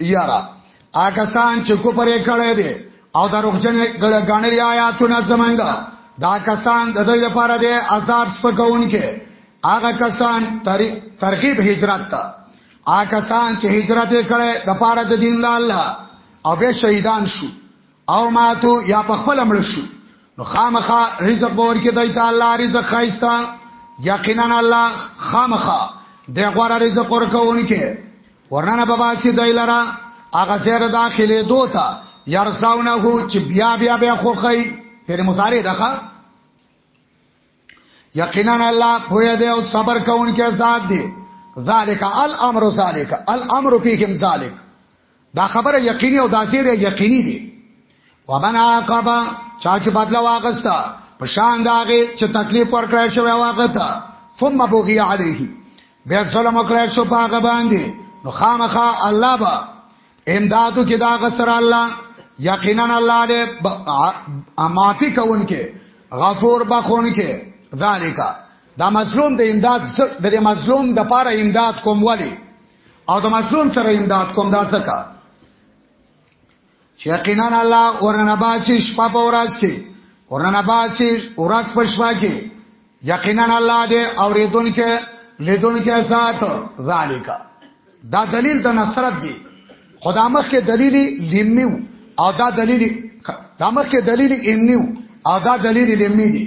یاره هغه سان چې کو پرې کړه دې او دروغجن غړګانې آیاتونه زمنګ دا کسان د دې لپاره دې عذاب سپکون کې هغه کسان ترغیب هجرت ته هغه کسان چې هجرت کړي د لپاره د دین الله او به شهیدان شو او ماتو یا په خپل مړ شو نو خامخا رزق باور کې دای ته الله رزق خایستا یقینا الله خامخا د غوړه رزق ورکوونکې ورننه به باسي دوی لرا هغه سره داخله دوتا يرساونه هو چې بیا بیا بیا خوخی پر مصارې دغه یقینا الله پوهه دی او صبر کوونکی ذات دی ذالک الامر ذالک الامر فیکم ذالک دا خبره یقیني او دا چیرې یقیني دي ومن عاقب چا چې بدل واغستا په شان داغه چې تکلیف ورکړای شوی واغتا ثم بغي علیه بیا ظلم وکړای شو پاګه باندې نو خامخا الله با امدادو کې دا غسر الله یقینا الله دې معافي کوونکې غفور بخونکې ذالیکا دا مظلوم د امداد د مظلوم د پاره امداد کوم ولی او د مظلوم سره امداد کوم دا څه چې یقینا الله ورنه باسي شپه په ورځ کې ورنه باسي ورځ په شپه کې یقینا الله دې اوریدونکو لیدونکو سات ذالیکا دا دلیل د نصرت دی خدا مخ کې دلیل لیمیو او دا دلیل دا مخ کې دلیل ایمنیو او دا دلیل لیمی دی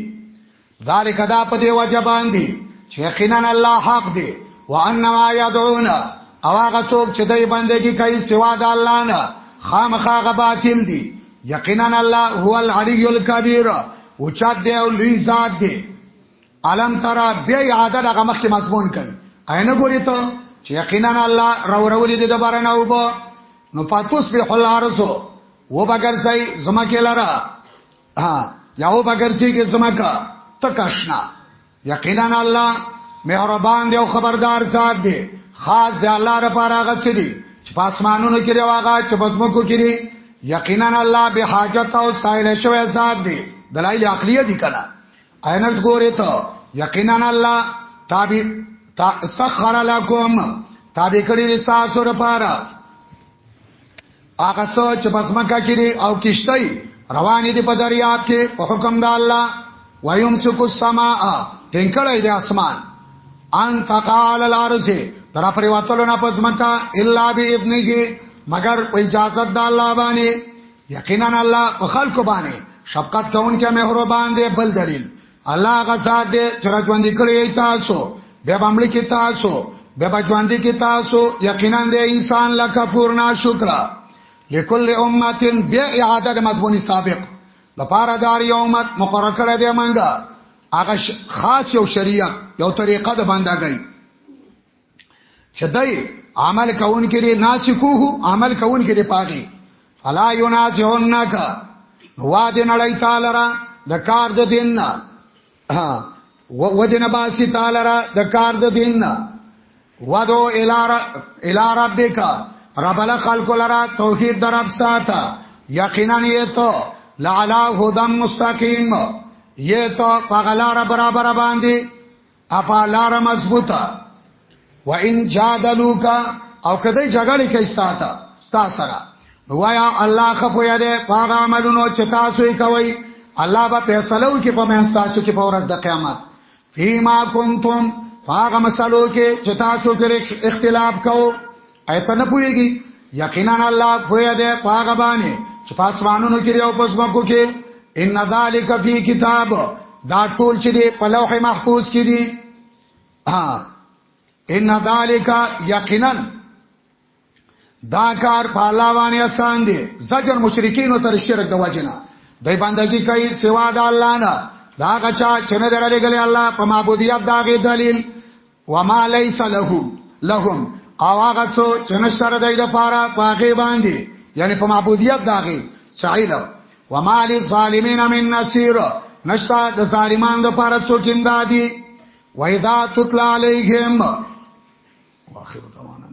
ذالک دا په دی وجه باندې چې یقینا الله حق دی وانما يدعون او هغه څوک چې دای بندګي کوي سوا د الله نه خامخا غباطل دي یقینا الله هو العلی الکبیر او چا دی او لوی ذات دی علم ترا بیا یاد هغه مخکې مضمون کوي اینه ګوري ته چې یقینا الله رو رولې دې د بارنه وب نو فاتوس به حل ارزو و بغیر سي زما کې لاره ها یو بغرسی کې زمکا تکشنا یقینا الله مهربان دی او خبردار ذات دی خاص دی الله لپاره هغه څه دی چې پاسمانونو کې راغا چې بسمکو کې دی یقینا الله به حاجت او سایل شوی ذات دی دلایل عقلیه دي کړه عینت ګوره ته یقینا الله تابع سخر لكم تابع کړی تاسو لپاره هغه څو چې پس مکه کړي او کشتۍ روانې دي په دریاب کې په حکم د الله ويم سکو السما ټینګړې د اسمان ان تقال الارض تر پرې واتلو نه پس مکه الا باذنه مگر په اجازه د الله باندې یقینا الله په خلکو باندې شفقت کوونکی مهربان دی بل دلیل الله غزا دې چې راځوندې کړی تاسو بیا به ملک تاسو بیا به ژوند کې تاسو یقینا د انسان لا کفور نه شکر لكل امه بیا اعاده د مضمون سابق د پاره دار یو امت مقرر کړی دی منګه هغه خاص یو شریعت یو طریقه د بندګۍ چې دای عمل کون کې دی ناسکوه عمل کون کې دی پاګي فلا ينازعنك واد نړی تعالی را د کار د دین نه ودین باسی تعالی را د کار د دین نه ودو الار الار ربک رب ال خلق لرا توحید در رب ساته یقینا یتو لعلا هدم مستقیم یتو فغلا رب برابر باندې اپا لار مضبوطه و ان جادلوک او کدی جګړه کوي ستاته ستا سره وایا الله خپو یاده پاغه عملونو چې تاسو یې کوي الله به فیصله وکړي په منځ تاسو کې په ورځ د قیامت فیما کنتم پاغه مسلو کې چې تاسو کې اختلاف کوو ایت نه پويږي یقینا الله پوهه ده پاګه باندې چې پاسوانونو کې او پسمکو کې ان ذالک فی کتاب دا ټول چې دی په لوح محفوظ کې دي ها ان ذالک یقینا دا کار په الله باندې آسان دی زجر مشرکین او تر شرک د وجنه دای بندگی کوي سوا د الله نه دا غچا چې نه درلګل الله په معبودیت داغه دلیل وما ليس له لهم او هغه څو چې نشره دای د پاره پاګې باندې یعنی په معبودیت داغه سعید وما للظالمین من نصير نشتا د ظالمان د پاره څوک امدادي وایذا تطلع علیهم واخر دعوانا